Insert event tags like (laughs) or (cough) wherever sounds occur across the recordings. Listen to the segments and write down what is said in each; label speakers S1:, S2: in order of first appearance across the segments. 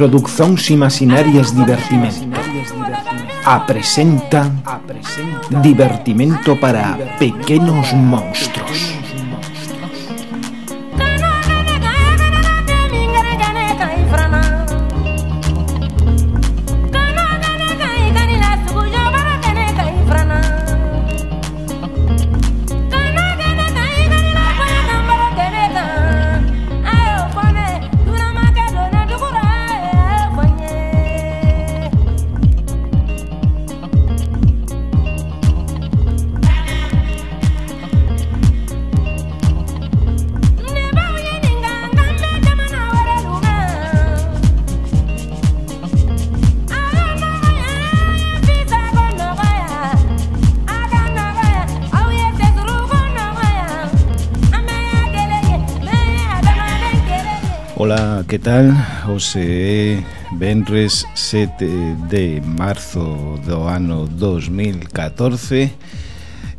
S1: Producións Imaginarias Divertimento apresenta Divertimento para Pequenos monstruos.
S2: tal? Ose é Benres 7 de marzo do ano 2014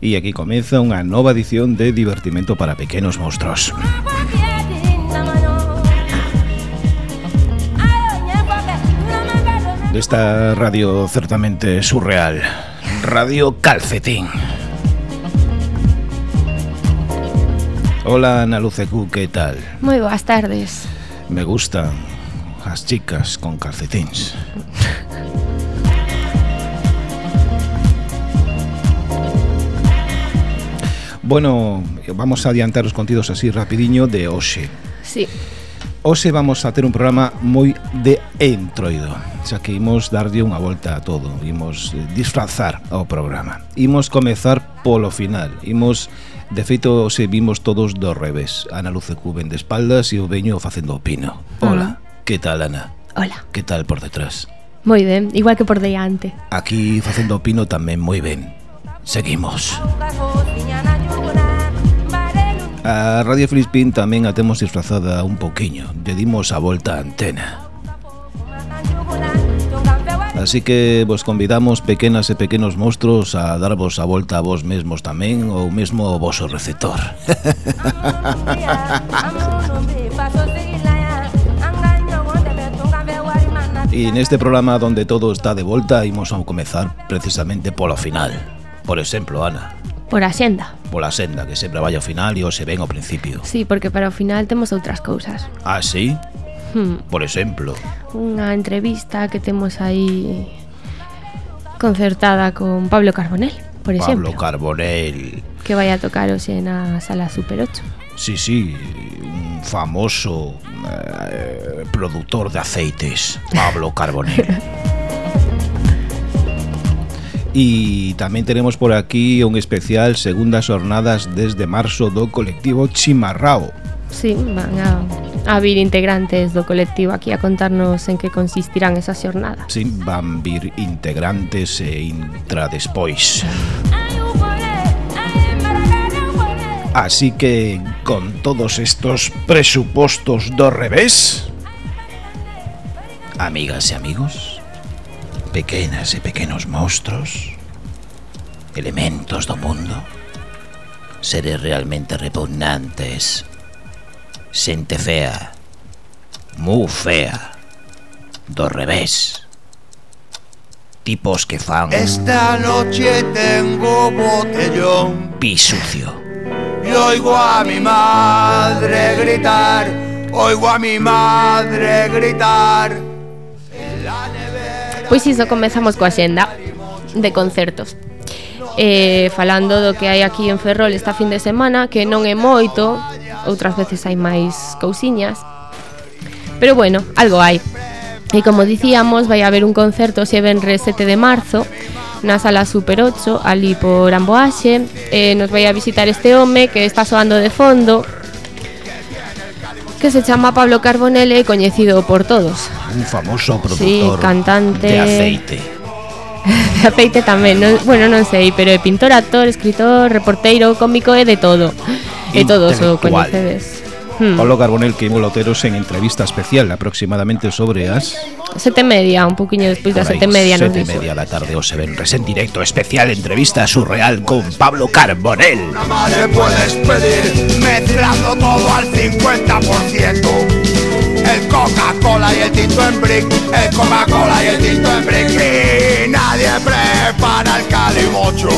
S2: E aquí comeza unha nova edición de Divertimento para Pequenos Monstros Desta radio certamente surreal. Radio Calcetín. Hola Ana Lucecu, que tal?
S3: Moi boas tardes.
S2: Me gustan as chicas con calcetins. bueno, vamos a adiantar os contidos así rapidiño de hoxe.
S3: Sí.
S2: Hoxe vamos a ter un programa moi de entroido Xa que imos darlle unha volta a todo Imos eh, disfrazar ao programa Imos comezar polo final Imos De feito, se vimos todos do revés. Ana Luce Cuben de espaldas e o veño facendo o pino. Hola, ah. que tal, Ana?
S3: Hola.
S2: Que tal por detrás?
S3: Moi ben, igual que por diante.
S2: Aquí facendo o pino tamén moi ben. Seguimos. A Radio Filispín tamén a temos disfrazada un pouquiño. Dedimos a volta a antena. Así que vos convidamos pequenas e pequenos monstruos a darvos a volta a vos mesmos tamén ou mesmo ao vosso receptor. (laughs) E neste programa donde todo está de volta imos a comezar precisamente pola final. Por exemplo, Ana,
S3: Por a senda.
S2: Pola senda, que sempre vai ao final e o se ven ao principio.
S3: Sí, porque para o final temos outras cousas.
S2: Ah, sí?
S3: hmm.
S2: por exemplo.
S3: Unha entrevista que temos aí concertada con Pablo Carbonell, por exemplo.
S2: Pablo Carbonell.
S3: Que vai a tocar hoxe na sala Super 8.
S2: Sí, sí, un famoso eh, produtor de aceites, Pablo Carbonell. (laughs) E tamén tenemos por aquí un especial segundas jornadas desde marzo do colectivo Chimarrao.
S3: Sí, van a a vir integrantes do colectivo aquí a contarnos en que consistirán esas xornadas.
S2: Sí, van vir integrantes e intra despois. Así que, con todos estos presupostos do revés, amigas e amigos, pequenas e pequenos monstruos, elementos do mundo, seres realmente repugnantes xente fea, mu fea, do revés. Tipos que fan
S4: Esta noche tengo botellón.
S2: Pi sucio.
S4: Y oigo a mi madre gritar. Oigo a mi madre gritar.
S3: Pois iso comezamos coa xenda de concertos eh, falando do que hai aquí en Ferrol esta fin de semana, que non é moito, outras veces hai máis cousiñas, pero bueno, algo hai. E como dicíamos, vai haber un concerto se venre 7 de marzo na sala Super 8, ali por Amboaxe, eh, nos vai a visitar este home que está soando de fondo, que se chama Pablo Carbonell e coñecido por todos.
S2: Un famoso produtor
S3: sí, cantante
S2: de aceite (laughs)
S3: de aceite tamén, non, bueno, non sei, pero é pintor, actor, escritor, reporteiro, cómico e de todo. E todos o coñecedes. Hmm.
S2: Pablo Carbonell que loteros en entrevista especial aproximadamente sobre as
S3: Sete media, un poquinho despois das sete media
S2: sete
S3: dixo.
S2: media da tarde o se ven en directo especial entrevista surreal con Pablo Carbonell.
S4: Nada más le puedes pedir Mezclando todo al 50% el Coca-Cola y el tinto en brick, el Coca-Cola y el tinto en brick. Y nadie prepara el calimocho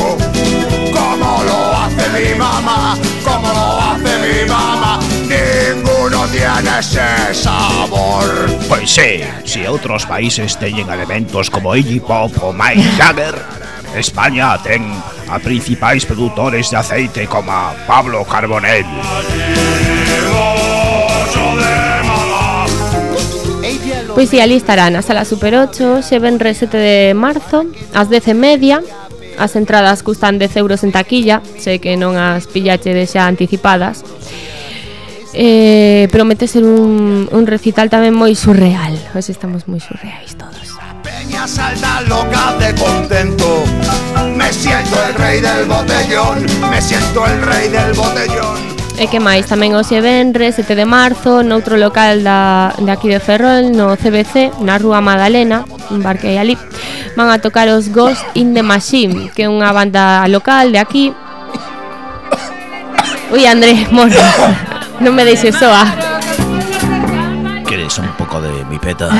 S4: como lo hace mi mamá, como lo hace mi mamá. Ninguno tiene ese sabor.
S5: Pois sí, si outros países teñen elementos como Iggy Pop ou Mike Jagger, España ten a principais produtores de aceite como Pablo Carbonell.
S3: Pois si, ali estará na sala Super 8 Se venre 7 de marzo As 10 e media. As entradas custan 10 euros en taquilla. Sei que non as pillache de xa anticipadas. Eh, Promete ser un, un recital tamén moi surreal. Pois estamos moi surreais todos.
S4: Peña salta loca de contento. Me siento el rey del botellón Me siento el rey del botellón.
S3: E que máis, tamén hoxe venres, 7 de marzo, noutro local da, de aquí de Ferrol, no CBC, na Rúa Madalena, un bar que hai ali, van a tocar os Ghost in the Machine, que é unha banda local de aquí. Ui, André, morro, non me deixes soa.
S5: Queres un pouco de mi peta?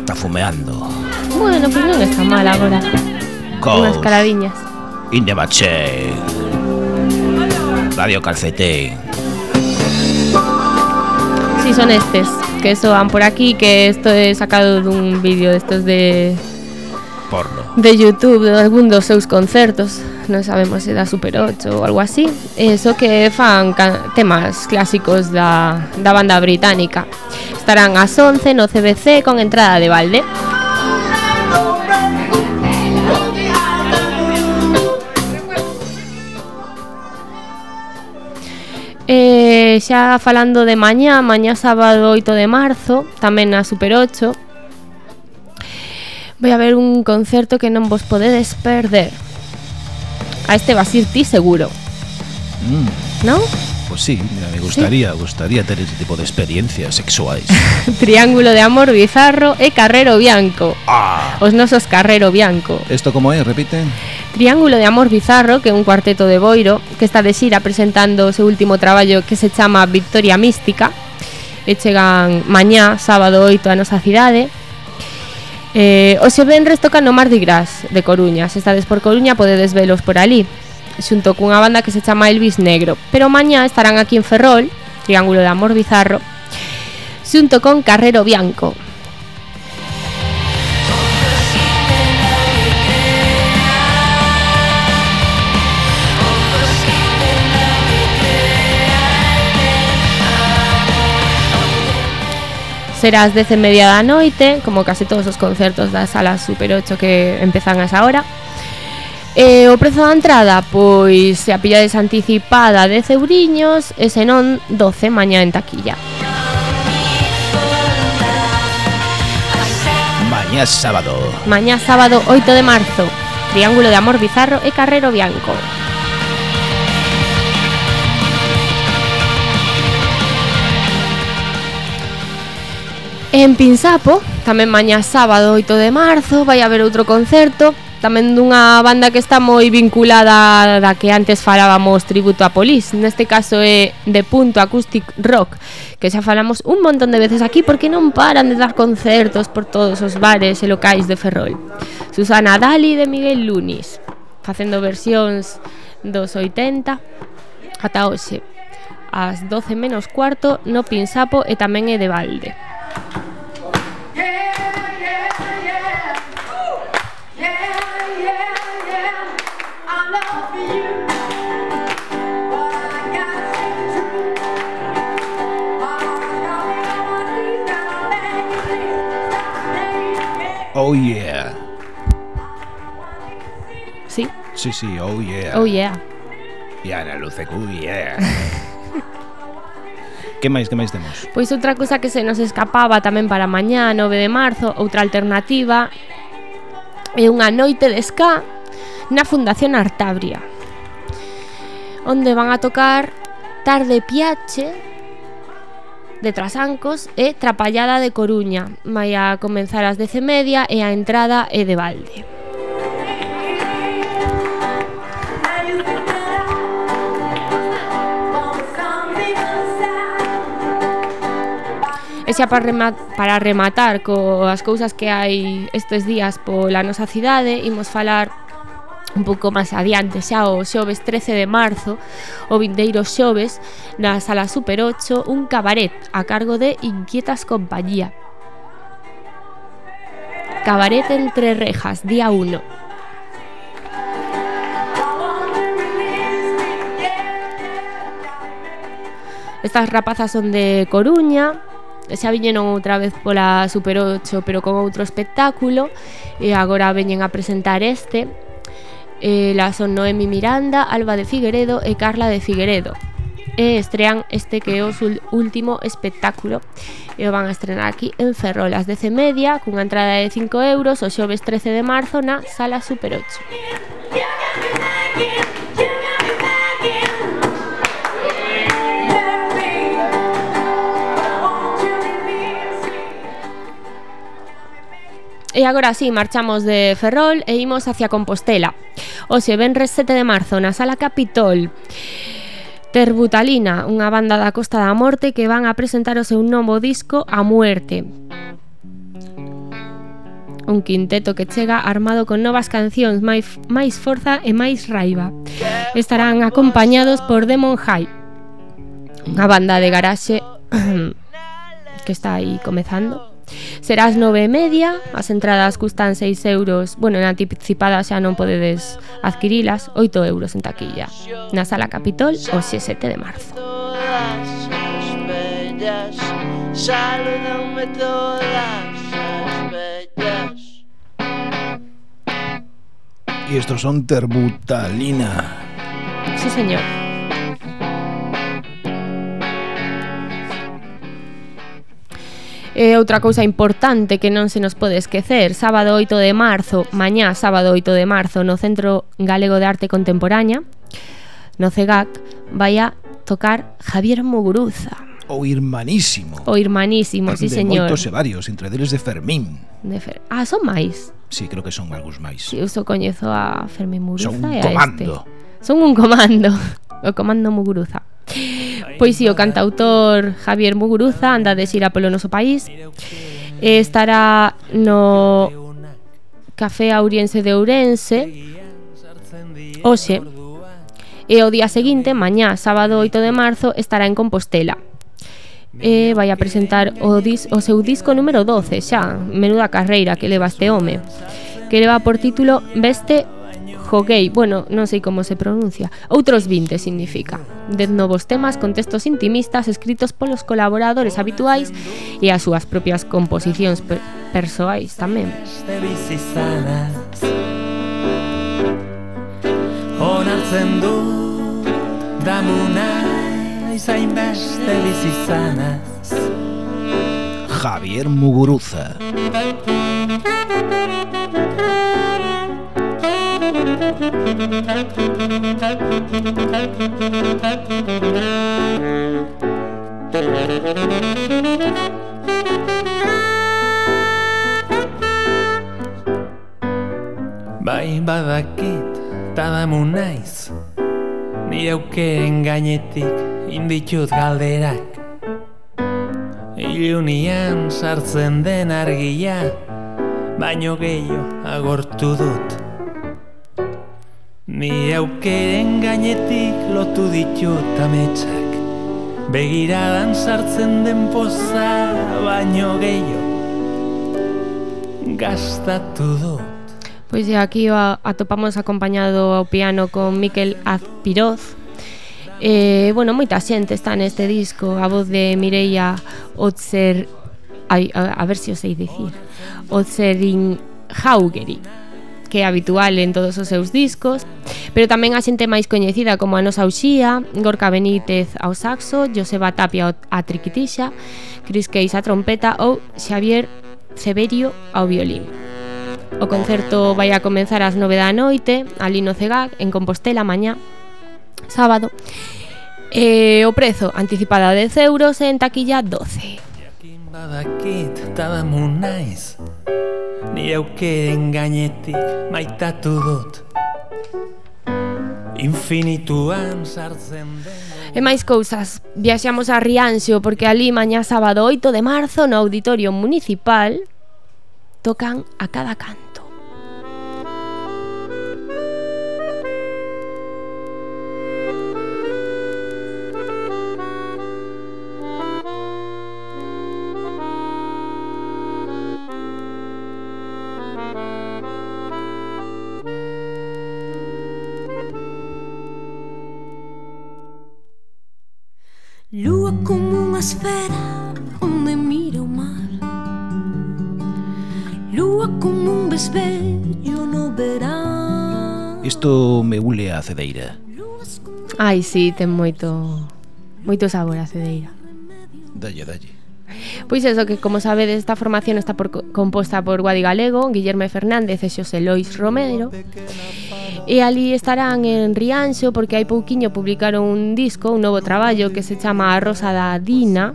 S5: Está fumeando.
S3: Bueno, pois pues non está mal agora.
S5: Ghost.
S3: Unhas carabiñas.
S5: In the Machine. Radio Calcetín.
S3: Si sí, son estes, que soan por aquí, que isto é sacado dun vídeo destos de
S5: porno.
S3: De YouTube, de algún dos seus concertos, non sabemos se da Super 8 ou algo así. Eso que fan temas clásicos da, da banda británica. Estarán ás 11 no CBC con entrada de balde. Eh, xa falando de mañá, mañá sábado 8 de marzo, tamén na Super 8, Vai haber un concerto que non vos podedes perder. A este vas ir ti seguro,
S2: Mm,
S3: non?
S2: Pues sí, me gustaría, sí. gustaría ter ese tipo de experiencias sexuais. (laughs)
S3: Triángulo de amor bizarro e Carrero Bianco.
S5: Ah.
S3: Os nosos Carrero Bianco.
S2: Isto como é, repite?
S3: Triángulo de amor bizarro, que é un cuarteto de Boiro, que está de xira presentando o seu último traballo que se chama Victoria Mística. E chegan mañá, sábado 8, a nosa cidade. Eh, o se tocan restocan no Mardi Gras de Coruña. Se estades por Coruña podedes velos por ali. Xunto cunha banda que se chama Elvis Negro Pero mañá estarán aquí en Ferrol Triángulo de Amor Bizarro Xunto con Carrero Bianco Será ás 10 e media da noite, como case todos os concertos da sala Super 8 que empezan a esa hora. E o prezo da entrada, pois se a pillades anticipada 10 euriños e senón 12 mañá en taquilla.
S5: Mañá sábado.
S3: Mañá sábado 8 de marzo. Triángulo de Amor Bizarro e Carrero Bianco. En Pinsapo, tamén mañá sábado 8 de marzo, vai haber outro concerto tamén dunha banda que está moi vinculada da que antes falábamos tributo a Polis, neste caso é de punto acoustic rock, que xa falamos un montón de veces aquí porque non paran de dar concertos por todos os bares e locais de Ferrol. Susana Dali de Miguel Lunis, facendo versións dos 80 ata hoxe, ás 12 menos cuarto no Pinsapo e tamén é de balde.
S2: Oh yeah.
S3: Sí.
S2: Sí, sí, oh yeah.
S3: Oh yeah.
S2: E Ana Lucecu, oh, yeah. (laughs) Que máis, que máis temos?
S3: Pois outra cousa que se nos escapaba tamén para mañá, 9 de marzo, outra alternativa é unha noite de ska na Fundación Artabria onde van a tocar Tarde Piache de Trasancos e Trapallada de Coruña, vai a comenzar ás 10 e media e a entrada é de balde. E xa para rematar, para rematar coas cousas que hai estes días pola nosa cidade, imos falar un pouco máis adiante xa o xoves 13 de marzo o vindeiro xoves na sala Super 8 un cabaret a cargo de Inquietas Compañía. Cabaret entre rejas, día 1 Estas rapazas son de Coruña, xa viñeron outra vez pola Super 8 pero con outro espectáculo e agora veñen a presentar este eh, la son Noemi Miranda, Alba de Figueredo e Carla de Figueredo. E estrean este que é o último espectáculo. E o van a estrenar aquí en Ferrol As 10 media cunha entrada de 5 euros o xoves 13 de marzo na Sala Super 8 E agora sí, marchamos de Ferrol e imos hacia Compostela. Oxe, venres 7 de marzo na Sala Capitol. Terbutalina, unha banda da Costa da Morte que van a presentar o seu novo disco A Muerte. Un quinteto que chega armado con novas cancións, máis, máis forza e máis raiva. Estarán acompañados por Demon High, unha banda de garaxe (coughs) que está aí comezando Serás nove e media, as entradas custan 6 euros, bueno, en anticipada xa non podedes adquirilas, 8 euros en taquilla. Na Sala Capitol, o 7 de marzo. Salúdame todas as bellas
S2: Y estos son Terbutalina.
S3: Sí, señor. E outra cousa importante que non se nos pode esquecer, sábado 8 de marzo, mañá sábado 8 de marzo, no Centro Galego de Arte Contemporánea, no CEGAC, vai a tocar Javier Muguruza.
S2: O irmanísimo.
S3: O irmanísimo, sí,
S2: de
S3: señor.
S2: moitos e varios, entre deles de Fermín.
S3: De Fer... Ah, son máis.
S2: Sí, creo que son algúns máis.
S3: Sí, eu só coñezo a Fermín Muguruza
S2: son un
S3: e a
S2: comando.
S3: este. Son un comando. Son un comando o comando Muguruza. Pois si, o cantautor Javier Muguruza anda de xira polo noso país. E estará no Café Auriense de Ourense. Hoxe e o día seguinte, mañá, sábado 8 de marzo, estará en Compostela. E vai a presentar o, dis, o seu disco número 12 xa, menuda carreira que leva este home que leva por título Veste Joguei, bueno, non sei como se pronuncia. Outros 20 significa. De novos temas con textos intimistas Escritos polos colaboradores habituais E as súas propias composicións per persoais tamén. Onartzen du Damuna Izain beste bizizanaz
S2: Javier Muguruza.
S6: Bai badakit tadamu naiz. Nire aukeren gainetik inditut galderak. Ilunian sartzen den argia Baino gehiago agortu dut Ni aukeren gainetik lotu ditut ametsak Begiradan sartzen den poza baino gehiago. Gastatu dut.
S3: Pois e aquí atopamos acompañado ao piano con Miquel Azpiroz. Eh, bueno, moita xente está neste disco A voz de Mireia Otzer Ai, a, a ver se si o sei dicir Otzerin Haugeri que é habitual en todos os seus discos, pero tamén a xente máis coñecida como a nosa Uxía, Gorka Benítez ao saxo, Joseba Tapia a triquitixa, Cris Queix a trompeta ou Xavier Severio ao violín. O concerto vai a comenzar ás 9 da noite, ali no Cegac, en Compostela, mañá, sábado. E o prezo anticipada 10 euros en taquilla 12.
S6: Badakit eta damu naiz Ni aukeren gainetik maitatu dut Infinituan sartzen den
S3: E máis cousas, viaxamos a Rianxo porque ali mañá sábado 8 de marzo no Auditorio Municipal tocan a cada canto.
S7: atmosfera onde mira o mar. Lúa como un besbello no verán
S2: Isto me ule a cedeira.
S3: Ai, si, sí, ten moito moito sabor a cedeira.
S2: Dalle, dalle.
S3: Pois eso, que como sabedes, esta formación está por, composta por Guadi Galego, Guillerme Fernández e Xosé Lois Romero. E ali estarán en Rianxo porque hai pouquiño publicaron un disco, un novo traballo que se chama A Rosa da Dina,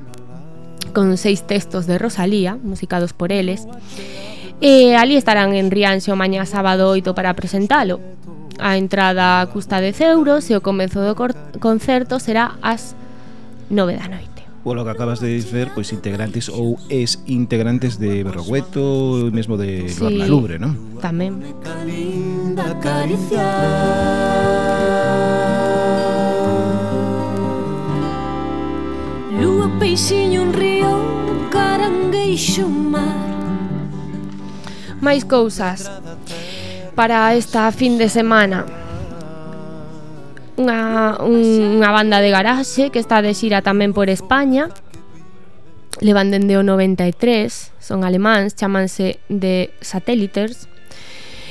S3: con seis textos de Rosalía, musicados por eles. E ali estarán en Rianxo mañá sábado 8 para presentalo. A entrada custa 10 euros e o comezo do concerto será ás 9 da noite
S2: polo que acabas de dizer, pois integrantes ou ex integrantes de Berrogueto, mesmo de
S3: sí,
S2: Lorna Lubre, non?
S3: Tamén.
S7: Linda Lúa, peixiño, un río, carangueixo, un mar
S3: Máis cousas para esta fin de semana unha, unha banda de garaxe que está de xira tamén por España. Levan dende o 93 son alemáns, chamanse de Satelliters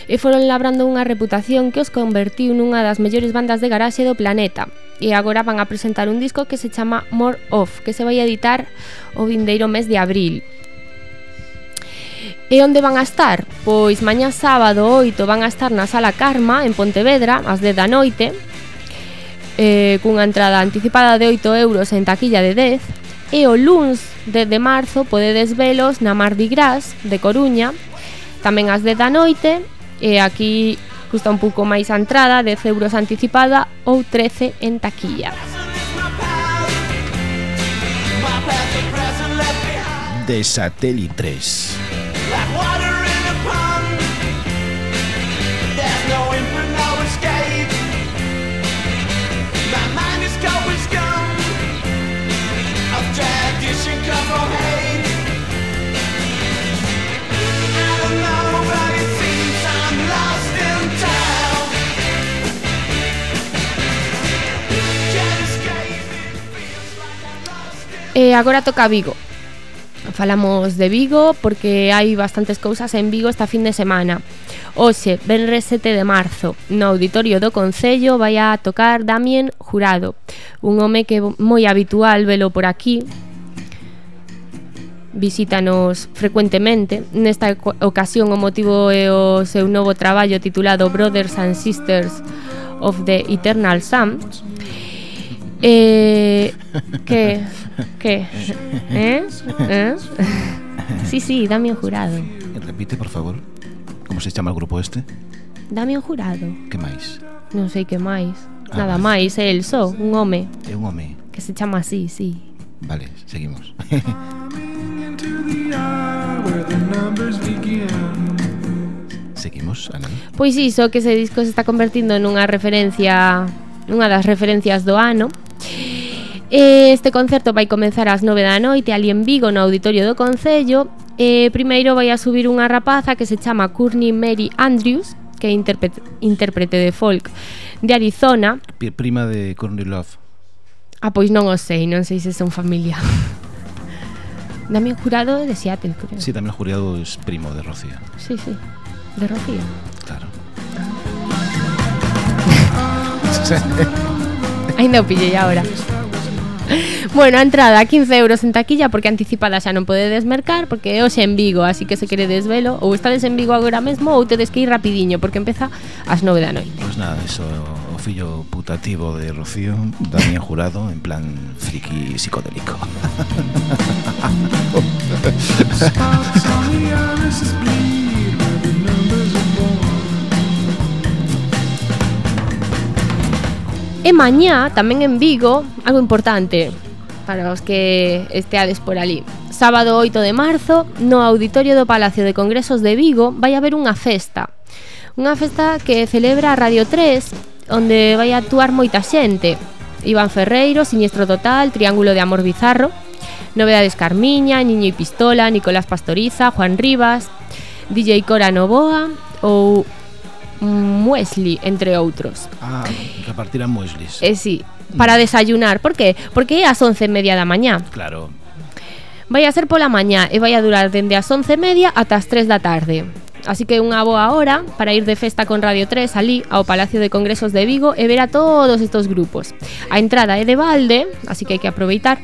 S3: e foron labrando unha reputación que os convertiu nunha das mellores bandas de garaxe do planeta. E agora van a presentar un disco que se chama More Off que se vai editar o vindeiro mes de abril. E onde van a estar? Pois mañá sábado 8 van a estar na Sala Karma en Pontevedra ás 10 da noite eh, cunha entrada anticipada de 8 euros en taquilla de 10 e o luns 10 de marzo podedes velos na Mardi Gras de Coruña tamén ás 10 da noite e aquí custa un pouco máis a entrada 10 euros anticipada ou 13 en taquilla.
S2: De Satélite 3
S3: E agora toca Vigo. Falamos de Vigo porque hai bastantes cousas en Vigo esta fin de semana. Hoxe, venres 7 de marzo, no auditorio do Concello vai a tocar Damien Jurado, un home que moi habitual velo por aquí, visítanos frecuentemente. Nesta ocasión o motivo é o seu novo traballo titulado Brothers and Sisters of the Eternal Sun. Eh, que (laughs) Que? ¿Eh? ¿Eh? Sí, sí, Damián Jurado.
S2: Repite, por favor. Como se chama o grupo este?
S3: Damián Jurado.
S2: Que máis?
S3: Non sei que máis.
S2: Ah,
S3: Nada
S2: vale.
S3: máis, é el só, un home.
S2: É un home.
S3: Que se chama así, sí.
S2: Vale, seguimos. (laughs) seguimos, Ana.
S3: Pois iso, que ese disco se está convertindo nunha referencia, nunha das referencias do ano. Este concerto vai comenzar ás 9 da noite ali en Vigo no Auditorio do Concello. E primeiro vai a subir unha rapaza que se chama Courtney Mary Andrews que é intérprete, intérprete de folk de Arizona.
S2: Prima de Courtney Love.
S3: Ah, pois non o sei, non sei se son familia. (laughs) Damián Jurado é de Seattle, creo.
S2: Sí, o Jurado é primo de Rocío.
S3: Sí, sí, de Rocío.
S2: Claro. (laughs)
S3: Ainda o pillei agora. (laughs) bueno, a entrada 15 euros en taquilla porque anticipada xa non podedes mercar porque é hoxe en Vigo, así que se queredes velo ou estades en Vigo agora mesmo ou tedes que ir rapidiño porque empeza ás 9 da noite.
S2: Pois nada, eso o fillo putativo de Rocío, Damián Jurado en plan friki psicodélico. (laughs)
S3: E mañá, tamén en Vigo, algo importante para os que esteades por ali. Sábado 8 de marzo, no auditorio do Palacio de Congresos de Vigo, vai haber unha festa. Unha festa que celebra a Radio 3, onde vai actuar moita xente. Iván Ferreiro, Siniestro Total, Triángulo de Amor Bizarro, Novedades Carmiña, Niño e Pistola, Nicolás Pastoriza, Juan Rivas, DJ Cora Novoa ou muesli, entre outros.
S2: Ah, repartirán mueslis.
S3: E eh, sí, para desayunar. Por que? Porque é as once e media da mañá.
S2: Claro.
S3: Vai a ser pola mañá e vai a durar dende as once e media ata as tres da tarde. Así que unha boa hora para ir de festa con Radio 3 ali ao Palacio de Congresos de Vigo e ver a todos estos grupos. A entrada é de balde, así que hai que aproveitar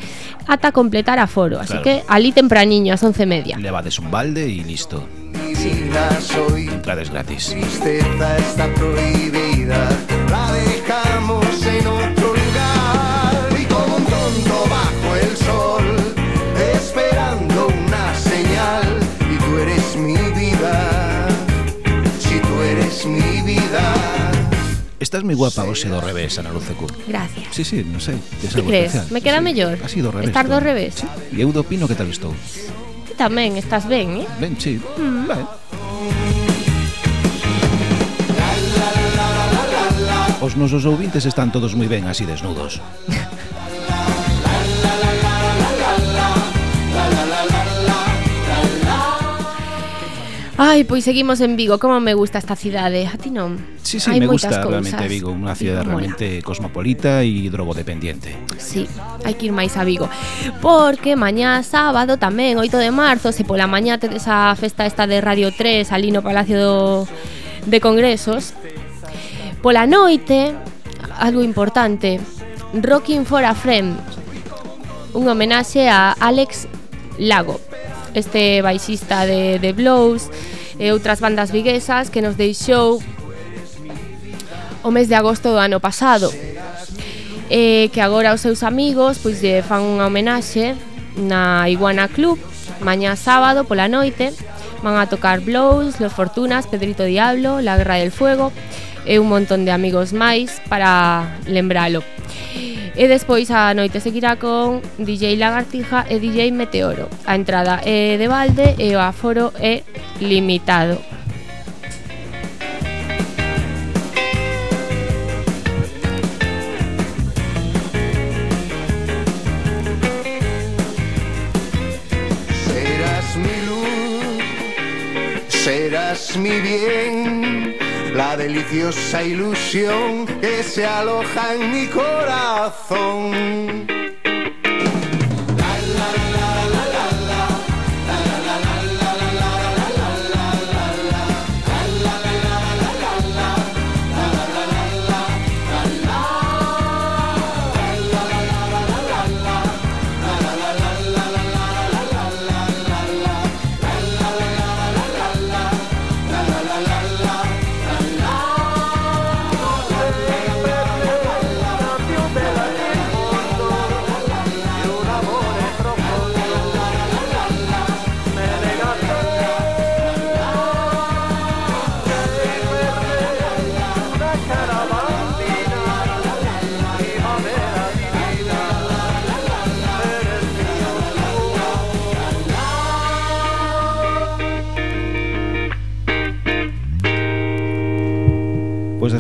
S3: ata completar aforo. Así
S2: claro.
S3: que ali tempraniño, ás once e media.
S2: Levades un balde e listo.
S4: Mi vida soy
S2: Entrades gratis.
S4: tristeza está prohibida, la dejamos en otro lugar y como un tonto bajo el sol, esperando una señal y tú eres mi vida, si tú eres mi vida.
S2: Estás moi guapa hoxe do revés, Ana Lucecu.
S3: Gracias.
S2: Sí, sí, tes
S3: Que
S2: algo
S3: crees?
S2: especial.
S3: Me queda
S2: Sí,
S3: mellor
S2: Ha sido revés.
S3: estar do revés.
S2: Sí. E eu do opino que tal estou.
S3: tamén estás ben, eh?
S2: Ben, sí.
S3: Mm.
S2: Ben. Os nosos ouvintes están todos moi ben así desnudos. (laughs)
S3: Ai, pois seguimos en Vigo, como me gusta esta cidade eh. A ti non?
S2: Sí, sí,
S3: hai
S2: me gusta
S3: cousas.
S2: realmente Vigo Unha cidade
S3: realmente mola.
S2: cosmopolita e drogodependiente.
S3: Sí, hai que ir máis a Vigo. Porque mañá sábado tamén, 8 de marzo Se pola mañá tedes a festa esta de Radio 3 Ali no Palacio do... de Congresos. Pola noite, algo importante Rocking for a Friend. Un homenaxe a Alex Lago este baixista de, de Blows e outras bandas viguesas que nos deixou o mes de agosto do ano pasado e que agora os seus amigos pois lle fan unha homenaxe na Iguana Club mañá sábado pola noite van a tocar Blows, Los Fortunas, Pedrito Diablo, La Guerra del Fuego e un montón de amigos máis para lembralo. E despois a noite seguirá con DJ Lagartija e DJ Meteoro. A entrada de balde e o aforo é limitado.
S4: Serás mi luz, serás mi bien, la deliciosa ilusión que se aloja en mi corazón.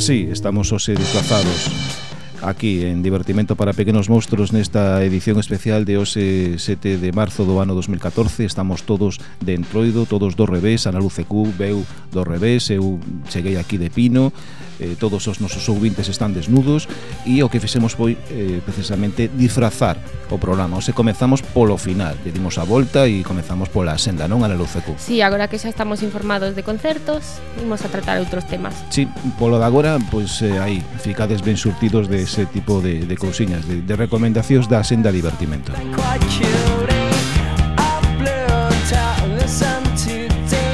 S2: así, estamos hoxe desplazados aquí en Divertimento para Pequenos Monstruos nesta edición especial de hoxe 7 de marzo do ano 2014 estamos todos de entroido, todos do revés Ana Luce Q, Beu do revés eu cheguei aquí de Pino eh, todos os nosos ouvintes están desnudos e o que fixemos foi eh, precisamente disfrazar o programa. O se comezamos polo final, lle dimos a volta e comezamos pola senda, non? Ana Lucecu.
S3: Si, sí, agora que xa estamos informados de concertos, imos a tratar outros temas.
S2: Si, sí, polo de agora, pois pues, eh, aí, ficades ben surtidos de ese tipo de, de cousiñas, de, de recomendacións da senda divertimento.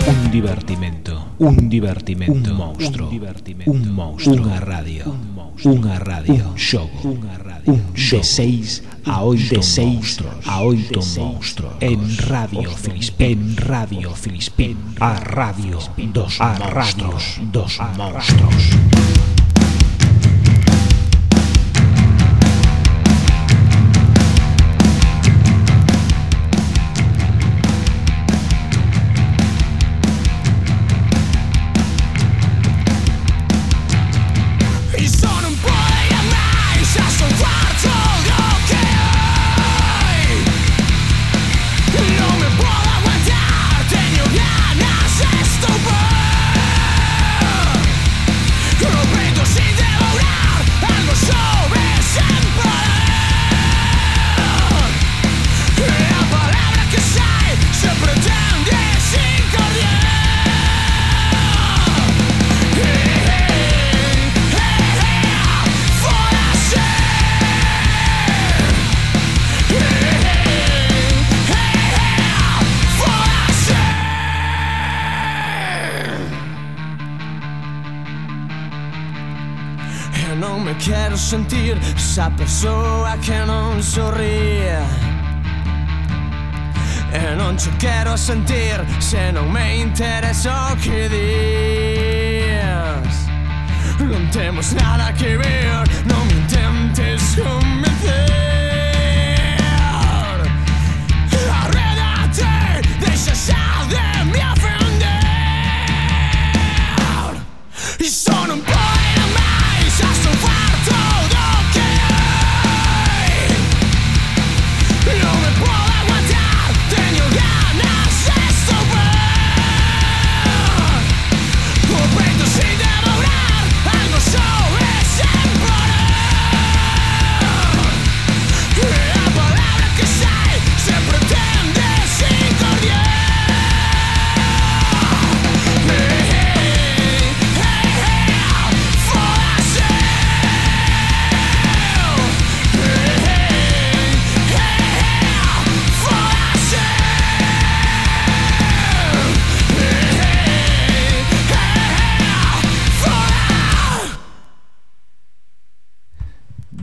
S1: Un divertimento. Un divertimento, un monstro, un divertimento, un monstro, unha radio, unha radio, un radio, un de 6 a 8 monstros, a 8 monstros, en Radio Filispín, en Radio Filispín, a radio. Dos a radio. dos monstros.
S8: esa persoa que non sorría E non te quero sentir se non me interesa o que dis Non temos nada que ver, non me intentes convencer.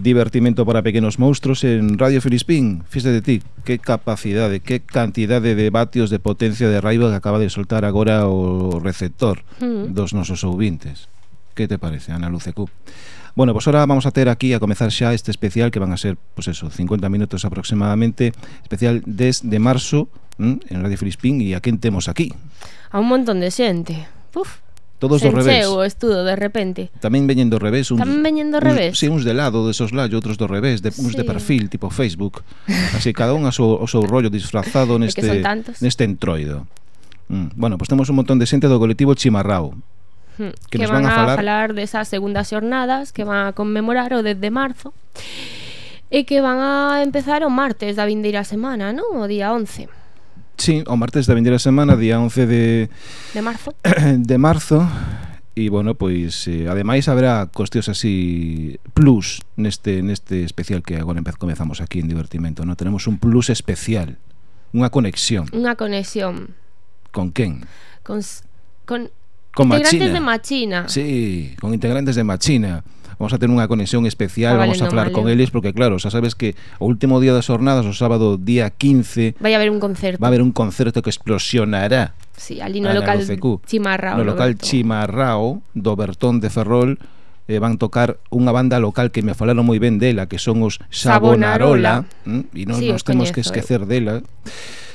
S2: Divertimento para pequenos monstruos en Radio Filispín. Fíxate de ti, que capacidade, que cantidade de vatios de potencia de raiva que acaba de soltar agora o receptor
S3: Mm.
S2: dos nosos ouvintes. Que te parece, Ana Lucecu? Bueno, pues ahora vamos a ter aquí a comezar xa este especial que van a ser, pues eso, 50 minutos aproximadamente, especial desde marzo ¿m? en Radio Filispín e a quen temos aquí?
S3: A un montón de xente. Puf.
S2: Todos Sen
S3: do
S2: revés.
S3: o estudo, de repente.
S2: Tamén veñen do revés. Uns,
S3: Tamén veñen do revés.
S2: Uns, sí, uns de lado, de soslayo, outros do revés, de, sí. uns de perfil, tipo Facebook. Así, cada un a so, o seu rollo disfrazado (laughs) neste, neste entroido. Mm. Bueno, pois pues temos un montón de xente do colectivo Chimarrao,
S3: hmm,
S2: que,
S3: que
S2: nos
S3: van,
S2: van a, falar...
S3: a
S2: falar
S3: desas segundas xornadas que van a conmemorar o 10 de marzo e que van a empezar o martes da vindeira semana, non? O día 11.
S2: Sí, o martes da vindeira semana, día 11 de...
S3: De marzo. (clears throat)
S2: De marzo. E, bueno, pois, eh, ademais, haberá costeos así plus neste, neste especial que agora comezamos aquí en Divertimento, non? Tenemos un plus especial, unha conexión.
S3: Unha conexión.
S2: Con quen?
S3: Con... con...
S2: Con
S3: integrantes
S2: Machina.
S3: de Machina.
S2: Sí, con integrantes de Machina vamos a ter unha conexión especial,
S3: ah, vale,
S2: vamos
S3: a
S2: falar
S3: vale.
S2: con ¿eh? eles porque claro, xa sabes que o último día das jornadas, o sábado día 15,
S3: vai haber un concerto.
S2: Va a haber un concerto que explosionará.
S3: Sí, ali no local Chimarrao.
S2: No local Chimarrao do Bertón de Ferrol eh, van tocar unha banda local que me falaron moi ben dela, que son os Sabonarola,
S3: Sabonarola.
S2: Mm, e non
S3: sí,
S2: nos temos
S3: coñezo, que
S2: esquecer eh. dela.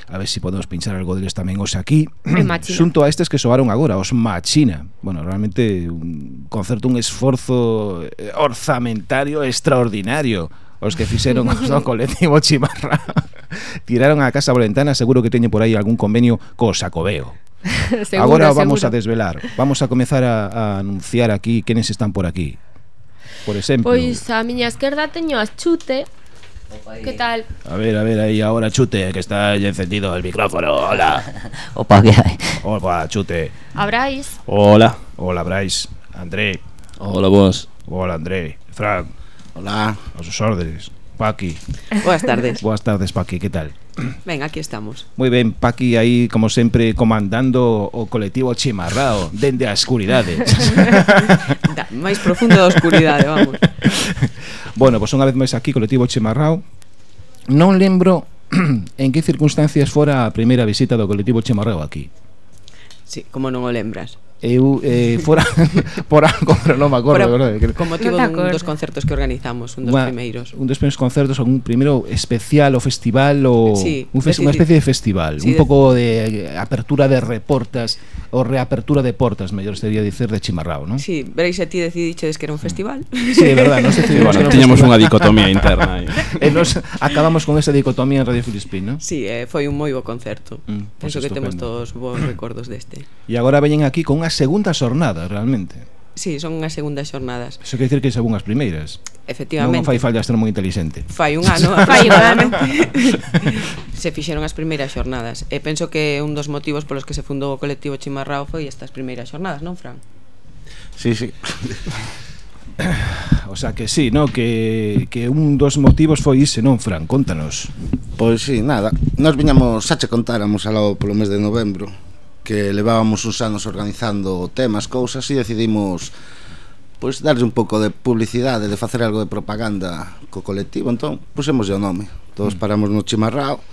S2: A ver se si podemos pinchar algo deles tamén os aquí. (clears throat) Xunto a estes que soaron agora, os Machina. Bueno, realmente un concerto, un esforzo eh, orzamentario extraordinario os que fixeron (laughs) os do colectivo Chimarra. (laughs) Tiraron a casa Valentana, seguro que teñen por aí algún convenio co Sacobeo. (laughs)
S3: Seguro,
S2: Agora vamos a
S3: seguro.
S2: desvelar Vamos a comezar a, a anunciar aquí Quenes están por aquí Por exemplo
S3: Pois a miña esquerda teño a Chute. Que tal?
S2: A ver, a ver, aí ahora Chute Que está ya encendido el micrófono Hola (laughs)
S9: Opa, ¿qué hay?
S2: Hola, Chute
S3: A Brais.
S5: Hola.
S2: Hola, Brais André
S5: Hola, vos.
S2: Hola, André Fran
S10: Hola.
S2: A sus órdenes Paqui
S11: Boas tardes.
S2: Boas tardes, Paqui, que tal? (clears throat)
S11: Ben, aquí estamos.
S2: Moi ben, Paqui aí, como sempre, comandando o colectivo Chimarrao, dende a escuridade. (laughs)
S11: da, máis profundo da oscuridade, vamos. (laughs)
S2: Bueno, pois pues unha vez máis aquí, colectivo Chimarrao. Non lembro (clears throat) en que circunstancias fora a primeira visita do colectivo Chimarrao aquí.
S11: Sí, como non o lembras
S2: eu eh, (laughs) fora por algo, pero non me acordo,
S11: por,
S2: verdade, que...
S11: Con motivo
S3: no
S11: dun dos concertos que organizamos, un dos
S2: Una,
S11: primeiros.
S2: Un dos primeiros concertos, un primeiro especial o festival o
S11: sí,
S2: un
S11: festi
S2: unha especie de festival,
S11: sí,
S2: un pouco de apertura de reportas o reapertura de portas, mellor sería dicir, de Chimarrao, non?
S11: Si, sí, veréis, a ti decidiches que era un mm. festival.
S2: Si, sí, é verdad, non se (laughs)
S5: bueno, tiñamos unha dicotomía interna aí.
S2: E nos acabamos con esa dicotomía en Radio Filispín, non?
S11: Si, sí, eh, foi un moi bo concerto.
S2: Mm, pues
S11: Penso que temos todos bons recordos deste.
S2: E agora veñen aquí con unha segunda xornada, realmente.
S11: Sí, son unhas segundas xornadas.
S2: Eso quer dicir que son unhas primeiras.
S11: Efectivamente.
S2: Non fai falta ser moi inteligente.
S11: Fai un ano, (laughs)
S3: fai un ano. (laughs)
S11: se fixeron as primeiras xornadas. E penso que un dos motivos polos que se fundou o colectivo Chimarrao foi estas primeiras xornadas, non, Fran?
S10: Sí, sí. (coughs)
S2: O sea que sí, no, que, que un dos motivos foi ese, non, Fran? Contanos.
S10: Pois sí, nada. Nos viñamos, xa che contáramos alao polo mes de novembro que levábamos uns anos organizando temas, cousas e decidimos pois darlle un pouco de publicidade, de facer algo de propaganda co colectivo, entón pusemos o nome. Todos mm. paramos no Chimarrao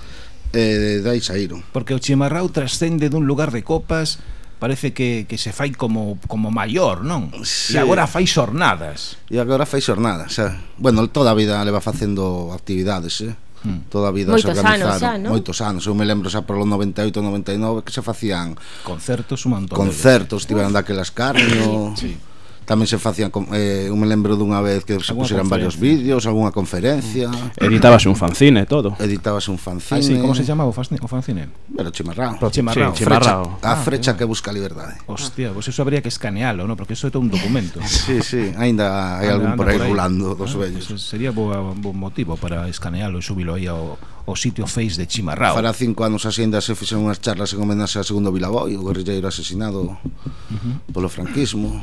S10: e dai saíron.
S2: Porque o Chimarrao trascende dun lugar de copas parece que, que se fai como como maior, non?
S10: Sí.
S2: E agora fai xornadas.
S10: E agora fai xornadas, xa. Bueno, toda a vida leva facendo actividades, eh?
S2: Hmm.
S10: toda a vida
S3: moitos
S10: se organizaron.
S3: anos xa, non?
S10: moitos anos, eu me lembro xa polo 98, 99 que se facían
S2: concertos, un montón
S10: concertos, tiveran daquelas carne
S2: sí
S10: tamén se facían eh, eu me lembro dunha vez que se puseran varios vídeos, algunha conferencia.
S9: Editábase un fanzine todo.
S10: Editábase un fanzine.
S2: Ah, sí, como se chamaba o fanzine? O fanzine.
S10: Pero chimarrao.
S2: Pero chimarrao.
S9: Sí, chimarrao.
S10: Frecha, ah, a frecha ah, que busca liberdade.
S2: Hostia, pois pues eso habría que escanealo, ¿no? porque eso é todo un documento. (laughs)
S10: sí, sí, aínda hai algún
S2: anda
S10: por aí rulando dos
S2: ah,
S10: vellos.
S2: Pues sería bo, bon motivo para escanealo e subilo aí ao, o sitio Face de Chimarrao.
S10: Fará cinco anos así ainda se fixen unhas charlas en homenaxe a segundo Vilaboy, o guerrilleiro asesinado uh -huh. polo franquismo.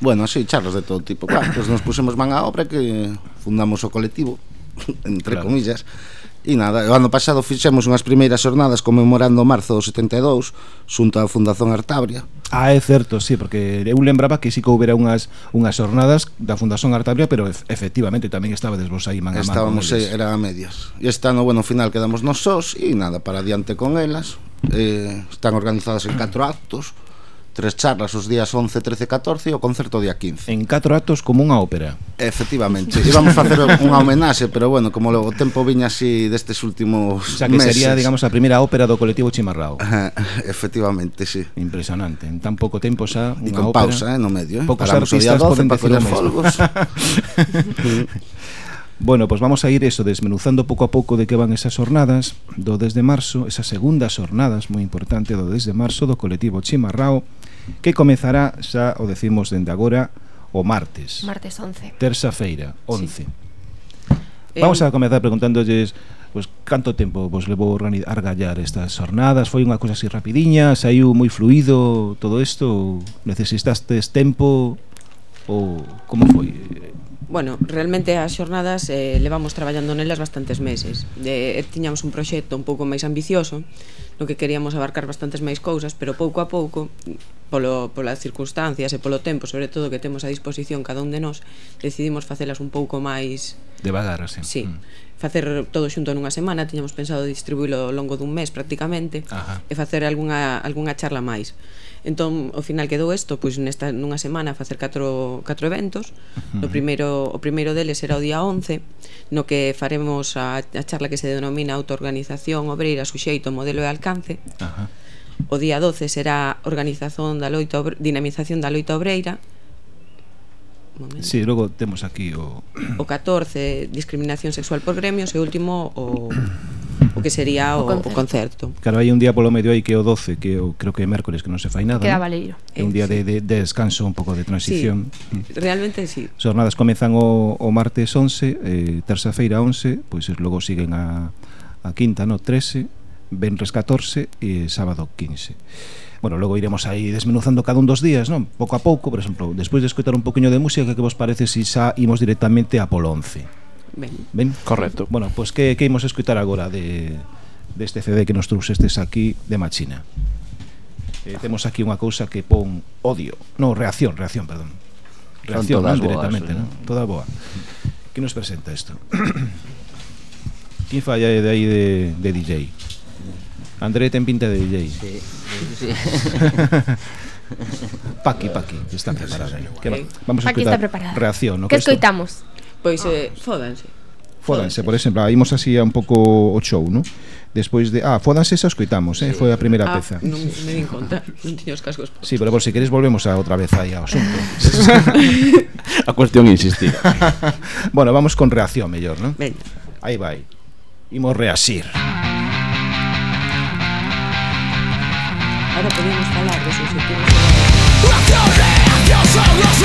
S10: Bueno, así charlas de todo tipo. Claro, pues nos pusemos man a obra que fundamos o colectivo, (laughs) entre
S2: claro.
S10: comillas, E nada, o ano pasado fixemos unhas primeiras xornadas conmemorando marzo do 72 xunto á Fundación Artabria.
S2: Ah, é certo, sí, porque eu lembraba que sí que houbera unhas unhas xornadas da Fundación Artabria, pero efectivamente tamén estaba vos aí man a man.
S10: Estábamos,
S2: aí,
S10: era a medias. E este ano, bueno, final quedamos nos sós e nada, para adiante con elas. Eh, están organizadas en catro actos tres charlas os días 11, 13 e 14 e o concerto día 15.
S2: En catro actos como unha ópera.
S10: Efectivamente. Íbamos facer unha homenaxe, pero bueno, como o tempo viña así destes últimos meses.
S2: O sea, que
S10: meses.
S2: sería, digamos, a primeira ópera do colectivo Chimarrao.
S10: Efectivamente, sí.
S2: Impresionante. En tan pouco tempo xa unha ópera.
S10: E con pausa, eh, no medio. Eh?
S2: Poucos
S10: Paramos
S2: artistas poden decir o mesmo.
S10: folgos. (laughs)
S2: Bueno, pues vamos a ir eso desmenuzando pouco a pouco de que van esas jornadas do desde marzo, esas segundas jornadas moi importante do desde marzo do colectivo Chimarrao, que comezará xa o decimos dende agora o martes.
S3: Martes 11.
S2: Terza feira, 11.
S11: Sí.
S2: Vamos eh, a comezar preguntándolles pues, canto tempo vos levou argallar estas jornadas? Foi unha cousa así rapidiña? Saiu moi fluido todo isto? Necesitastes tempo? Ou como foi?
S11: Bueno, realmente as xornadas eh, levamos traballando nelas bastantes meses. De, eh, tiñamos un proxecto un pouco máis ambicioso, no que queríamos abarcar bastantes máis cousas, pero pouco a pouco, polo, polas circunstancias e polo tempo, sobre todo que temos a disposición cada un de nós, decidimos facelas un pouco máis...
S2: Devagar, así.
S11: Sí,
S2: mm.
S11: facer todo xunto nunha semana, tiñamos pensado distribuílo ao longo dun mes prácticamente,
S2: Ajá.
S11: e facer algunha, algunha charla máis Entón, ao final quedou isto, pois nesta nunha semana facer catro, catro eventos. O primeiro o primeiro deles será o día 11, no que faremos a, a charla que se denomina autoorganización obreira, suxeito, modelo e alcance.
S2: Ajá.
S11: O día 12 será organización da loita obre, dinamización da loita obreira. Momento.
S2: Sí, logo temos aquí o...
S11: O 14, discriminación sexual por gremios e último o (clears throat) o que sería o,
S3: o, concerto.
S11: o
S3: concerto.
S2: Claro, hai un día polo medio aí que é o 12, que eu creo que é mércores que non se fai nada.
S3: Queda valeiro.
S2: É un día de, de, de descanso, un pouco de transición. Sí, mm.
S11: realmente sí.
S2: As jornadas comezan o, o martes 11, eh, terça feira 11, pois pues, logo siguen a, a quinta, no 13, venres 14 e sábado 15 bueno, logo iremos aí desmenuzando cada un dos días, non? Pouco a pouco, por exemplo, despois de escoitar un poquinho de música, que vos parece se si xa imos directamente a polo 11?
S11: Ben.
S2: Ben,
S9: correcto.
S2: Bueno, pois pues, que, que imos escoitar agora de deste de CD que nos trouxestes aquí de Machina? Eh, temos aquí unha cousa que pon odio, non, reacción, reacción, perdón. Reacción, non, directamente,
S12: boas,
S2: non? Toda boa. Que nos presenta isto? (clears throat) Quin falla de aí de, de DJ? André ten pinta de DJ.
S12: Sí, sí. (laughs)
S2: Paqui, Paqui, está preparada. Que va, vamos a escoitar. reacción. No
S3: que escoitamos?
S11: Pois eh, fódanse.
S2: Fódanse, por exemplo, ah, imos así a un pouco o show, ¿no? Despois de... Ah, fódanse xa escoitamos, eh? Foi a primeira
S11: ah,
S2: peza.
S11: Non me din conta, (laughs) non tiño os cascos. postos.
S2: Sí, pero por si queres volvemos a outra vez aí ao asunto. (laughs) (laughs)
S9: A cuestión insistir.
S2: bueno, vamos con reacción mellor, ¿no?
S11: Ben.
S2: Aí vai. Imos reasir.
S11: Ahora podemos falar dos objetivos.
S8: Reacción, reacción son los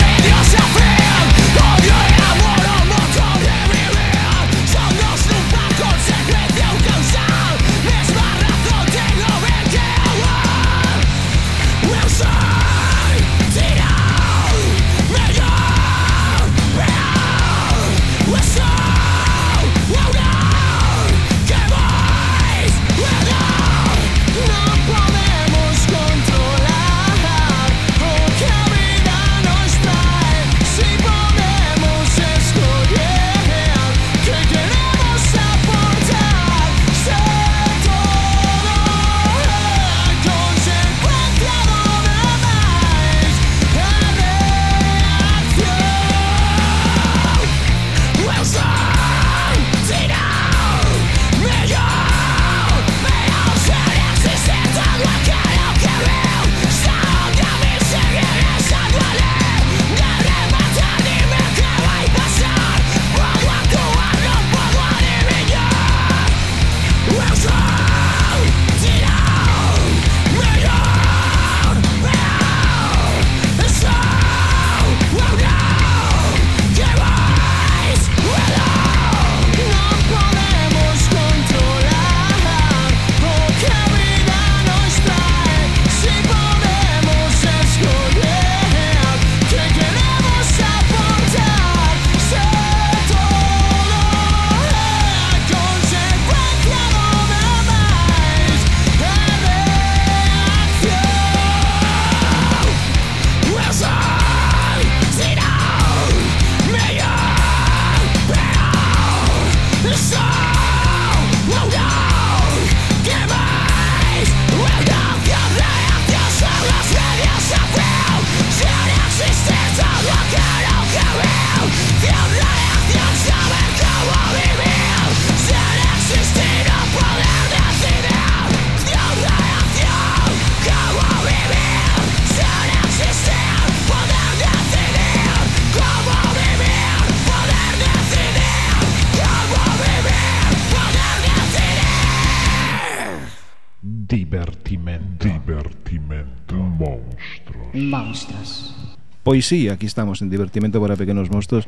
S2: Pois sí, aquí estamos en Divertimento para Pequenos Mostos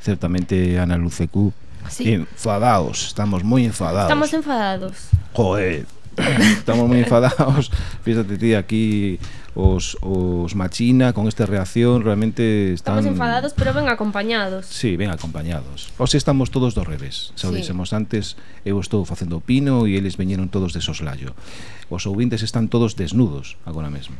S2: Certamente Ana Lucecú
S3: sí.
S2: Enfadados, estamos moi enfadados.
S3: Estamos enfadados.
S2: Joder, (laughs) estamos moi enfadados. Fíjate ti aquí os, os Machina con esta reacción realmente están...
S3: Estamos enfadados pero ben acompañados.
S2: Sí, ben acompañados. Os estamos todos do revés. Se o
S3: sí.
S2: dixemos antes, eu estou facendo pino e eles veñeron todos de soslayo. Os ouvintes están todos desnudos agora mesmo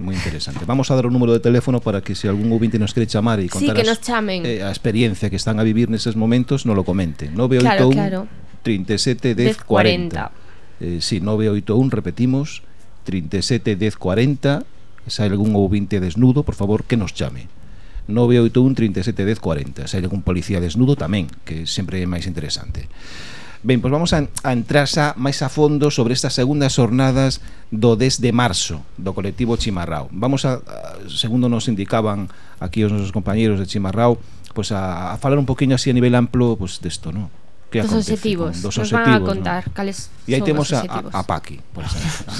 S2: moi interesante. Vamos a dar o número de teléfono para que se algún ouvinte nos quere chamar e contar
S3: sí,
S2: que
S3: nos chamen.
S2: As, eh, a experiencia que están a vivir neses momentos, no lo comenten. 981
S3: claro, claro.
S2: 37 10 40. 10 40. Eh, sí, 981, repetimos, 37 10 40. Se hai algún ouvinte desnudo, por favor, que nos chame. 981 37 10 40. Se hai algún policía desnudo tamén, que sempre é máis interesante. Ben, pois vamos a, a entrar xa máis a fondo sobre estas segundas xornadas do 10 de marzo do colectivo Chimarrao. Vamos a, a segundo nos indicaban aquí os nosos compañeros de Chimarrao, pois a, a falar un poquinho así a nivel amplo pois desto, non? que
S3: dos objetivos,
S2: dos
S3: nos objetivos, van a contar
S2: ¿no?
S3: cales
S2: E aí temos a, a, a Paqui, por (laughs) exemplo.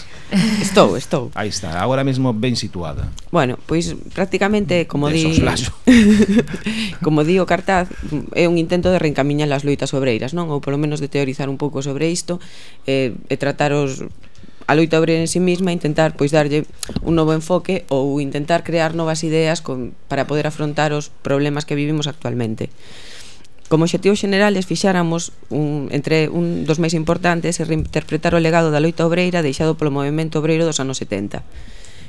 S11: estou, estou.
S2: Aí está, agora mesmo ben situada.
S11: Bueno, pois prácticamente mm, como
S2: de
S11: di (laughs) como di o cartaz, é un intento de reencamiñar as loitas obreiras, non? Ou polo menos de teorizar un pouco sobre isto eh, e tratar os a loita obreira en sí mesma intentar pois darlle un novo enfoque ou intentar crear novas ideas con, para poder afrontar os problemas que vivimos actualmente. Como obxectivos generales fixáramos un, entre un dos máis importantes e reinterpretar o legado da loita obreira deixado polo movimento obreiro dos anos 70.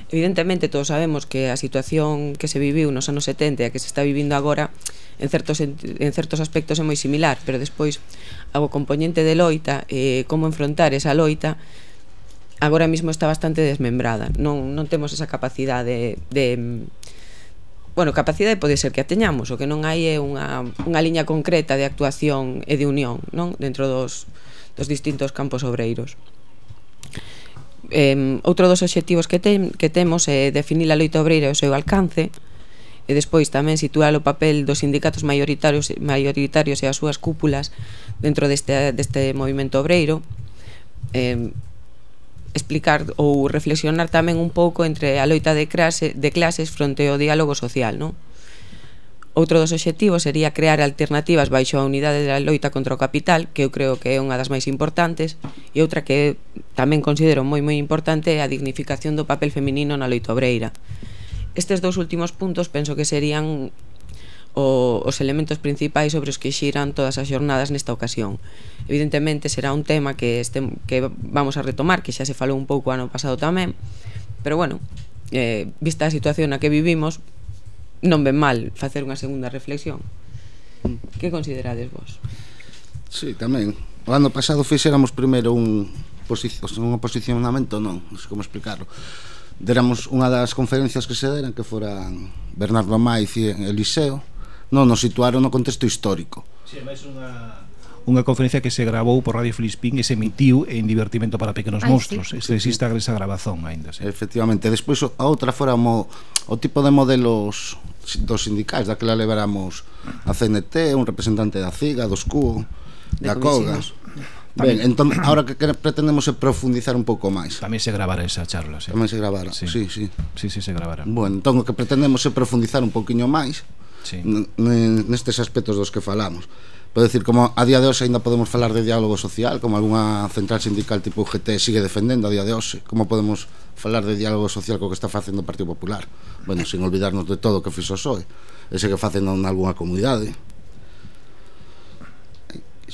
S11: Evidentemente, todos sabemos que a situación que se viviu nos anos 70 e a que se está vivindo agora en certos, en certos aspectos é moi similar, pero despois o componente de loita, eh, como enfrontar esa loita, agora mesmo está bastante desmembrada. Non, non temos esa capacidade de, de bueno, capacidade pode ser que a teñamos, o que non hai é unha, unha liña concreta de actuación e de unión non dentro dos, dos distintos campos obreiros. Eh, outro dos obxectivos que, ten, que temos é definir a loita obreira e o seu alcance, e despois tamén situar o papel dos sindicatos maioritarios, maioritarios e as súas cúpulas dentro deste, deste movimento obreiro, eh, explicar ou reflexionar tamén un pouco entre a loita de, clase, de clases fronte ao diálogo social, non? Outro dos obxectivos sería crear alternativas baixo a unidade da loita contra o capital, que eu creo que é unha das máis importantes, e outra que tamén considero moi moi importante é a dignificación do papel feminino na loita obreira. Estes dous últimos puntos penso que serían o, os elementos principais sobre os que xiran todas as xornadas nesta ocasión. Evidentemente será un tema que este, que vamos a retomar, que xa se falou un pouco ano pasado tamén, pero bueno, eh, vista a situación na que vivimos, non ven mal facer unha segunda reflexión. Que considerades vos?
S10: Sí, tamén. O ano pasado fixéramos primeiro un, posición, un posicionamento, non, non sei como explicarlo deramos unha das conferencias que se deran que foran Bernardo Maiz e Eliseo non nos situaron no contexto histórico.
S2: Si, sí, máis unha unha conferencia que se grabou por Radio Filispín e se emitiu en Divertimento para Pequenos
S3: Ay,
S2: Monstros.
S3: Sí.
S2: Este existe esa grabazón aínda. Sí.
S10: Efectivamente. Despois a outra fora mo, o tipo de modelos dos sindicais, daquela leveramos a CNT, un representante da CIGA, dos CUO, da COGA. Ben, entón, ahora que pretendemos é profundizar un pouco máis.
S2: Tamén se gravara esa charla, sí.
S10: Tamén se gravara,
S2: sí,
S10: sí. Sí,
S2: sí, sí se gravara.
S10: Bueno, entón, o que pretendemos é profundizar un pouquiño máis,
S2: sí.
S10: nestes aspectos dos que falamos. Pode decir, como a día de hoxe ainda podemos falar de diálogo social Como algunha central sindical tipo UGT sigue defendendo a día de hoxe Como podemos falar de diálogo social co que está facendo o Partido Popular? Bueno, sin olvidarnos de todo o que fixo o PSOE Ese que facendo en algunha comunidade.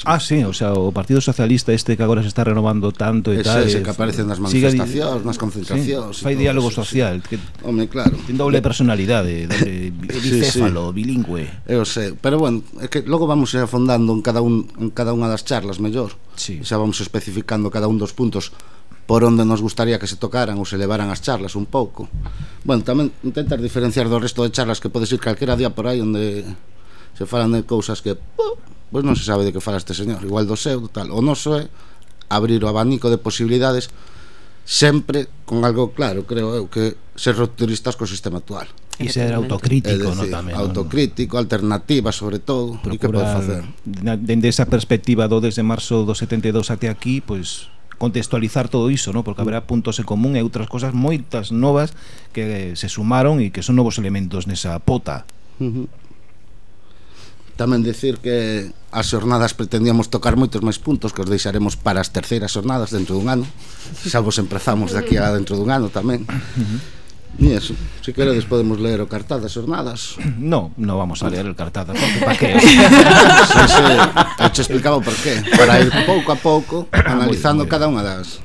S2: Ah, sí, o sea, o Partido Socialista este que agora se está renovando tanto e tal.
S10: Ese,
S2: ese
S10: que aparece nas manifestacións, nas concentracións.
S2: Sí, fai diálogo
S10: eso,
S2: social. Sí. Que
S10: Home, claro.
S2: Ten doble personalidade, (laughs) doble bicéfalo,
S10: sí,
S2: sí. bilingüe.
S10: Eu sei, pero bueno, é que logo vamos afondando en cada un en cada unha das charlas mellor.
S2: Sí.
S10: Xa vamos especificando cada un dos puntos por onde nos gustaría que se tocaran ou se levaran as charlas un pouco. Bueno, tamén intentar diferenciar do resto de charlas que podes ir calquera día por aí onde se falan de cousas que... Uh, pois non se sabe de que fala este señor, igual do seu, tal. O noso é abrir o abanico de posibilidades sempre con algo claro, creo eu, que ser rupturistas co sistema actual.
S2: E ser autocrítico,
S10: é
S2: decir,
S10: no,
S2: tamén. Autocrítico, no?
S10: alternativa, sobre todo, o e que pode facer.
S2: Dende esa perspectiva do desde marzo do 72 até aquí, pois contextualizar todo iso, ¿no? porque haberá puntos en común e outras cosas moitas novas que eh, se sumaron e que son novos elementos nesa pota.
S10: Uh -huh. Tamén decir que as xornadas pretendíamos tocar moitos máis puntos que os deixaremos para as terceiras xornadas dentro dun ano. Xa vos empezamos daqui a dentro dun ano tamén. E eso, se queredes podemos ler o cartaz das xornadas
S2: No, no vamos a ler el cartaz das Para que?
S10: sí, sí, eu te explicaba por qué Para ir pouco a pouco analizando cada unha das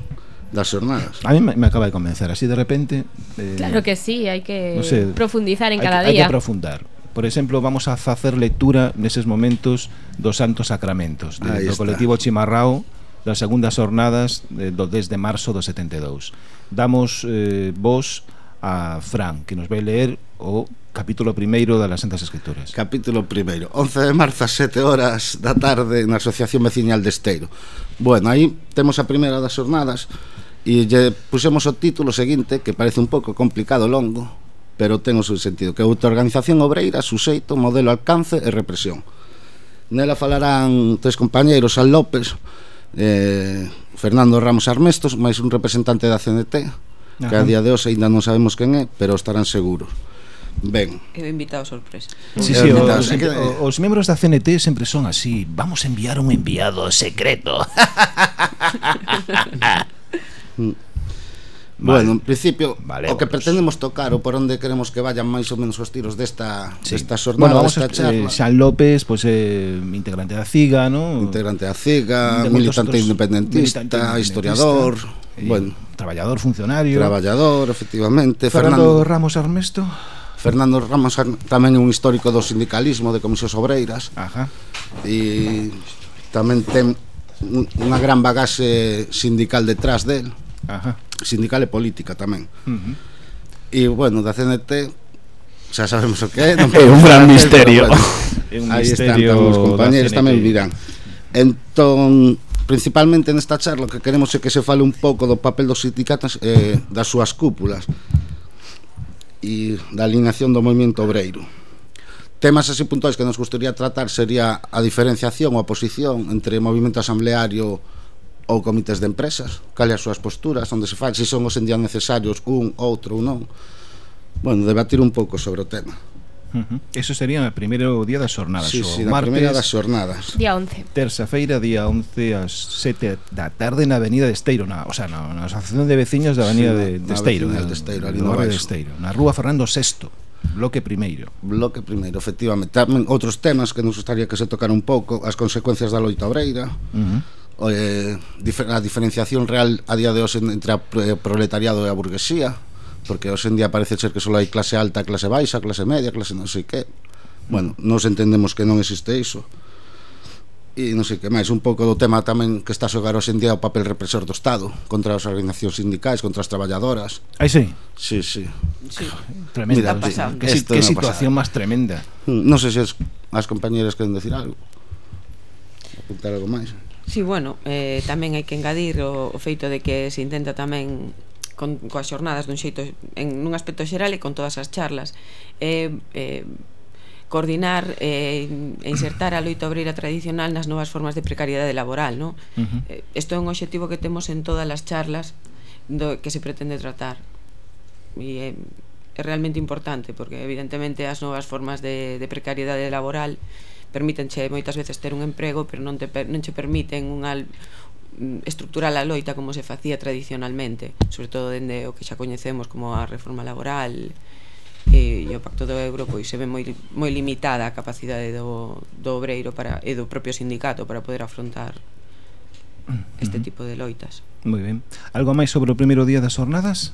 S10: das xornadas.
S2: A mí me, me acaba de convencer, así de repente... Eh,
S3: claro que sí, hai que
S2: no sé,
S3: profundizar en cada
S2: hay,
S3: día.
S2: Hai que profundar. Por exemplo, vamos a facer lectura neses momentos dos Santos Sacramentos de, do
S10: está.
S2: colectivo Chimarrao das segundas jornadas de, eh, do 10 de marzo do 72. Damos eh, voz a Fran, que nos vai ler o capítulo primeiro das Santas Escrituras.
S10: Capítulo primeiro, 11 de marzo 7 horas da tarde na Asociación Veciñal de Esteiro. Bueno, aí temos a primeira das jornadas e lle pusemos o título seguinte, que parece un pouco complicado longo, pero ten o seu sentido, que é autoorganización obreira, suxeito, modelo alcance e represión. Nela falarán tres compañeiros, Al López, eh, Fernando Ramos Armestos, máis un representante da CNT, Ajá. que a día de hoxe aínda non sabemos quen é, pero estarán seguros. Ben.
S11: É o invitado sorpresa.
S2: Sí, sí,
S10: invitado,
S2: os,
S10: que...
S2: os membros da CNT sempre son así. Vamos a enviar un enviado secreto. (laughs) (laughs) Vale.
S10: Bueno, en principio,
S2: vale,
S10: o que pretendemos tocar ou por onde queremos que vayan máis ou menos os tiros desta,
S2: sí.
S10: desta xornada,
S2: bueno, vamos
S10: desta charla.
S2: Eh, Xan López, pois, pues, eh, integrante da CIGA, ¿no?
S10: Integrante da CIGA, militante independentista,
S2: militante independentista,
S10: historiador...
S2: Eh,
S10: bueno,
S2: traballador, funcionario...
S10: Traballador, efectivamente...
S2: Fernando,
S10: Fernando
S2: Ramos Armesto...
S10: Fernando Ramos tamén é un histórico do sindicalismo de Comisións Obreiras.
S2: Ajá.
S10: E tamén ten unha gran bagaxe sindical detrás del.
S2: Ajá
S10: sindical e política tamén.
S2: Uh -huh.
S10: E, bueno, da CNT xa sabemos o que é, non (laughs)
S9: é un gran misterio.
S10: Pero, bueno, (laughs)
S2: é un
S10: aí
S2: misterio
S10: están os compañeros tamén dirán. Entón, principalmente nesta charla que queremos é que se fale un pouco do papel dos sindicatos eh, das súas cúpulas e da alineación do movimento obreiro. Temas así puntuais que nos gustaría tratar sería a diferenciación ou a posición entre movimento asambleario ou comités de empresas, cale as súas posturas, onde se fai, se son os en día necesarios un, outro ou non. Bueno, debatir un pouco sobre o tema.
S2: Uh -huh. Eso sería o primeiro día das jornadas
S10: sí,
S2: o
S10: sí,
S2: martes,
S10: primeira das
S3: Día 11
S2: Terza feira, día 11 ás 7 da tarde na avenida de Esteiro na, O sea, na, na asociación de veciños da avenida
S10: sí,
S2: de, de, Esteiro, na,
S10: de Esteiro, ali
S2: no de Esteiro Na rúa Fernando VI Bloque primeiro.
S10: Bloque primeiro, efectivamente. Tamén outros temas que nos gustaría que se tocaran un pouco As consecuencias da loita obreira.
S2: Uh -huh
S10: eh, a diferenciación real a día de hoxe entre a eh, proletariado e a burguesía porque hoxe en día parece ser que só hai clase alta, clase baixa, clase media, clase non sei que bueno, nos entendemos que non existe iso e non sei que máis, un pouco do tema tamén que está a xogar hoxe en día o papel represor do Estado contra as organizacións sindicais, contra as traballadoras.
S2: Aí sí.
S10: Sí, sí.
S11: sí.
S2: Tremenda,
S10: Mira,
S11: pasado.
S2: que, que situación máis tremenda.
S10: Hmm, non sei se as, as compañeras queren decir algo. Apuntar algo máis.
S11: Sí, bueno, eh, tamén hai que engadir o, o feito de que se intenta tamén con, coas xornadas dun xeito en un aspecto xeral e con todas as charlas eh, eh, coordinar e eh, insertar a loita obreira tradicional nas novas formas de precariedade laboral no?
S2: Uh
S11: -huh. Isto é un obxectivo que temos en todas as charlas do que se pretende tratar e é, é realmente importante porque evidentemente as novas formas de, de precariedade laboral permítenche moitas veces ter un emprego, pero non te non che permiten unha mm, estructural a loita como se facía tradicionalmente, sobre todo dende o que xa coñecemos como a reforma laboral e, e o pacto do euro pois se ve moi, moi limitada a capacidade do, do obreiro para, e do propio sindicato para poder afrontar este mm-hmm. tipo de loitas.
S2: Moi ben. Algo máis sobre o primeiro día das jornadas?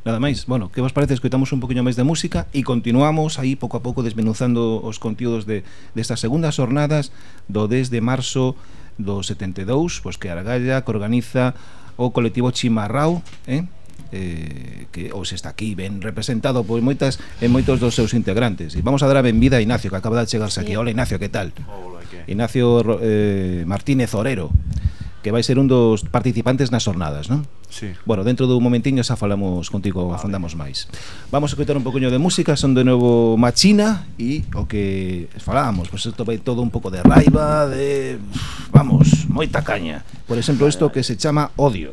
S2: Nada máis, bueno, que vos parece, escoitamos un poquinho máis de música e continuamos aí pouco a pouco desmenuzando os contidos de, destas segundas jornadas do 10 de marzo do 72, pois que Argalla que organiza o colectivo Chimarrao, eh? Eh, que os está aquí ben representado por moitas e moitos dos seus integrantes. E vamos a dar a benvida a Ignacio, que acaba de chegarse aquí. Hola Ignacio, que tal? Hola. Ignacio eh, Martínez Orero
S8: que vai ser un dos participantes nas jornadas, non?
S12: Sí.
S8: Bueno, dentro dun momentiño xa falamos contigo, vale. afondamos máis. Vamos a coitar un poquinho de música, son de novo Machina e o que falábamos, pois pues isto vai todo un pouco de raiva, de vamos, moita caña. Por exemplo, isto que se chama Odio.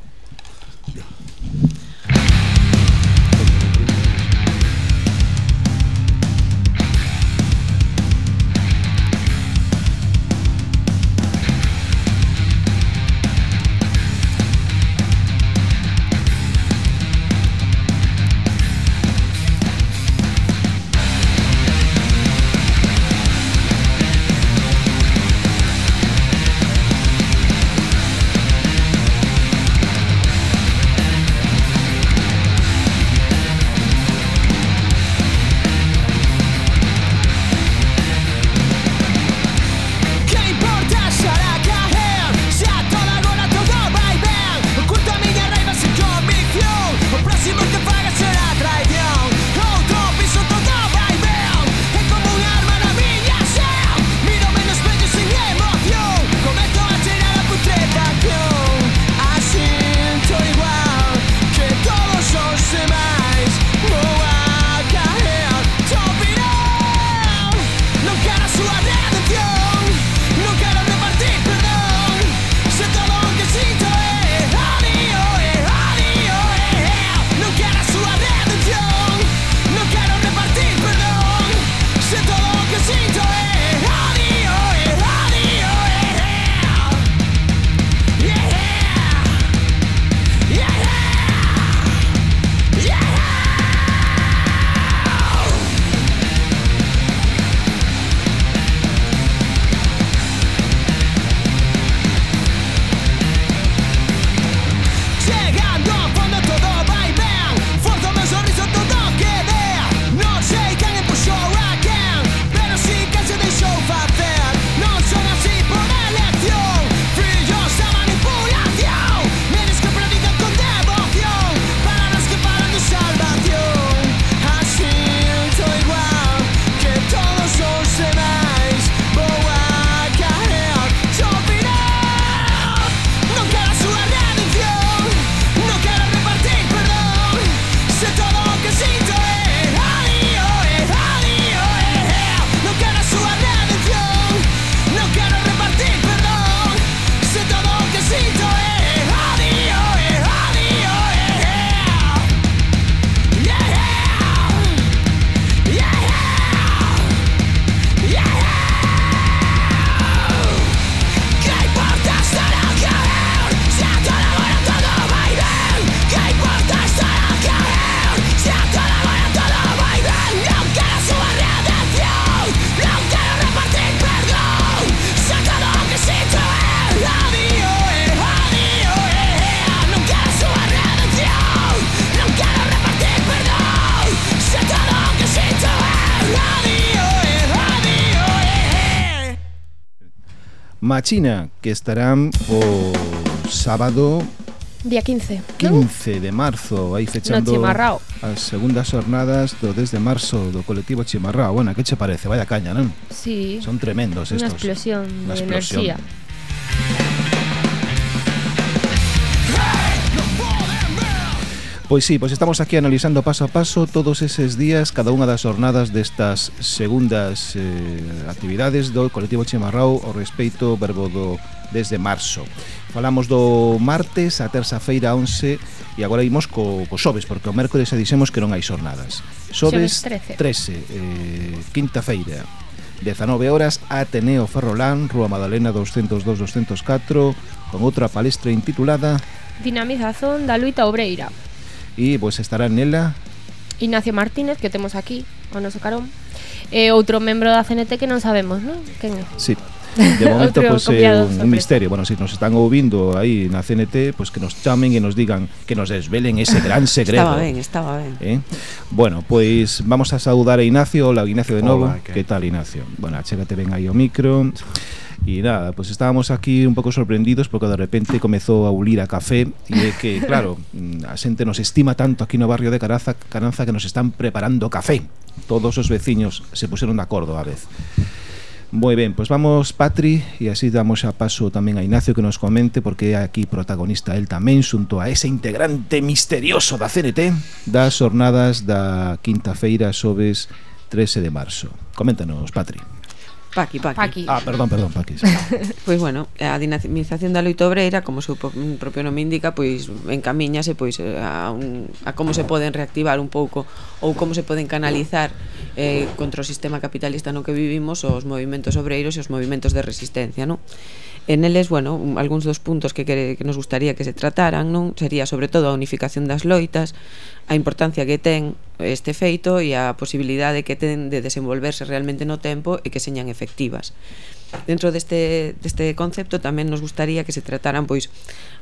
S8: Machina, que estarán o sábado
S3: Día 15
S8: 15 de marzo Aí fechando
S3: no Chimarrao.
S8: as segundas jornadas do 10 de marzo do colectivo Chimarrao Bueno, que che parece? Vaya caña, non?
S3: Sí
S8: Son tremendos estos
S3: explosión
S8: Una
S3: de
S8: explosión.
S3: enerxía
S8: Pois sí, pois estamos aquí analizando paso a paso todos eses días cada unha das jornadas destas segundas eh, actividades do colectivo Chemarrao ao respeito verbo do desde marzo. Falamos do martes a terza feira 11 e agora imos co, co xoves, porque o mércores xa dixemos que non hai xornadas. Xoves,
S3: xoves 13,
S8: 13 eh, quinta feira, 19 horas, Ateneo Ferrolán, Rúa Madalena 202-204, con outra palestra intitulada
S3: Dinamización da Luita Obreira
S8: e pois estarán nela
S3: Ignacio Martínez, que temos aquí, o noso carón. Eh, e outro membro da CNT que non sabemos, non? Quen é?
S8: Sí, De (laughs) momento, pois, pues,
S3: eh,
S8: é un,
S3: un
S8: misterio. Bueno, se si nos están ouvindo aí na CNT Pois pues, que nos chamen e nos digan Que nos desvelen ese gran segredo (laughs)
S11: Estaba ben, estaba ben
S8: eh? Bueno, pois pues, vamos a saudar a Ignacio. Hola, Ignacio de novo Que tal, Ignacio? Bueno, achégate ben aí o micro. E nada, pois pues estábamos aquí un pouco sorprendidos porque de repente comezou a ulir a café e é que, (laughs) claro, mm, a xente nos estima tanto aquí no barrio de Caraza, Caranza que nos están preparando café. Todos os veciños se puseron de acordo a vez.
S2: Moi ben, pois vamos Patri e así damos a paso tamén a Ignacio que nos comente porque é aquí protagonista el tamén xunto a ese integrante misterioso da CNT das jornadas da quinta feira sobes 13 de marzo. Coméntanos, Patri.
S11: Paqui, Paqui.
S3: Paqui.
S2: Ah, perdón, perdón, Paqui. (laughs)
S11: pois pues bueno, a dinamización da loita obreira, como o seu mm, propio nome indica, pois encamiñase pois a, un, a como se poden reactivar un pouco ou como se poden canalizar eh, contra o sistema capitalista no que vivimos os movimentos obreiros e os movimentos de resistencia, non? En eles, bueno, algúns dos puntos que, que, que nos gustaría que se trataran, non? Sería sobre todo a unificación das loitas, a importancia que ten este feito e a posibilidade que ten de desenvolverse realmente no tempo e que señan efectivas. Dentro deste, deste concepto tamén nos gustaría que se trataran pois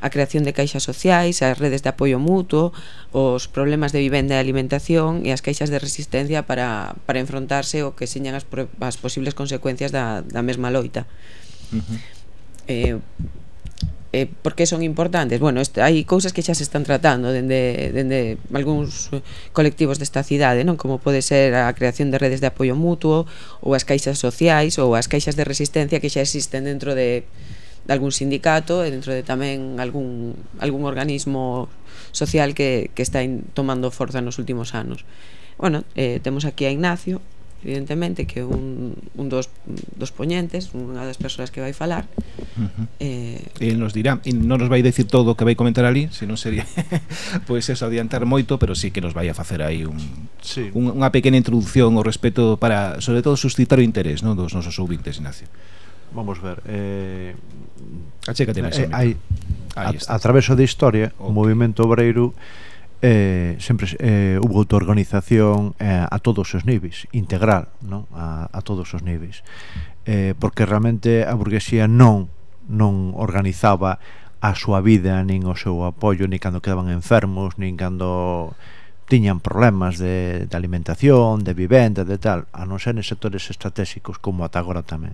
S11: a creación de caixas sociais, as redes de apoio mutuo, os problemas de vivenda e alimentación e as caixas de resistencia para, para enfrontarse o que señan as, as posibles consecuencias da, da mesma loita. Uh -huh eh, eh, por que son importantes? Bueno, este, hai cousas que xa se están tratando dende, dende algúns colectivos desta cidade, non como pode ser a creación de redes de apoio mutuo ou as caixas sociais ou as caixas de resistencia que xa existen dentro de, de algún sindicato e dentro de tamén algún, algún organismo social que, que está in, tomando forza nos últimos anos. Bueno, eh, temos aquí a Ignacio, evidentemente que un, un dos, dos poñentes, unha das persoas que vai falar
S2: uh -huh.
S11: eh,
S2: e nos dirá, e non nos vai decir todo o que vai comentar ali, senón sería (laughs) pois pues eso adiantar moito, pero sí que nos vai a facer aí un,
S12: sí.
S2: un, unha pequena introducción ao respeto para, sobre todo, suscitar o interés non dos nosos ouvintes, Ignacio
S12: Vamos ver, eh,
S2: Achécate máis.
S12: Eh, hai, a, a traveso de historia, okay. o movimento obreiro eh, sempre eh, hubo autoorganización eh, a todos os niveis, integral, non? A, a todos os niveis. Eh, porque realmente a burguesía non non organizaba a súa vida, nin o seu apoio, nin cando quedaban enfermos, nin cando tiñan problemas de, de alimentación, de vivenda, de tal, a non ser en sectores estratégicos como ata agora tamén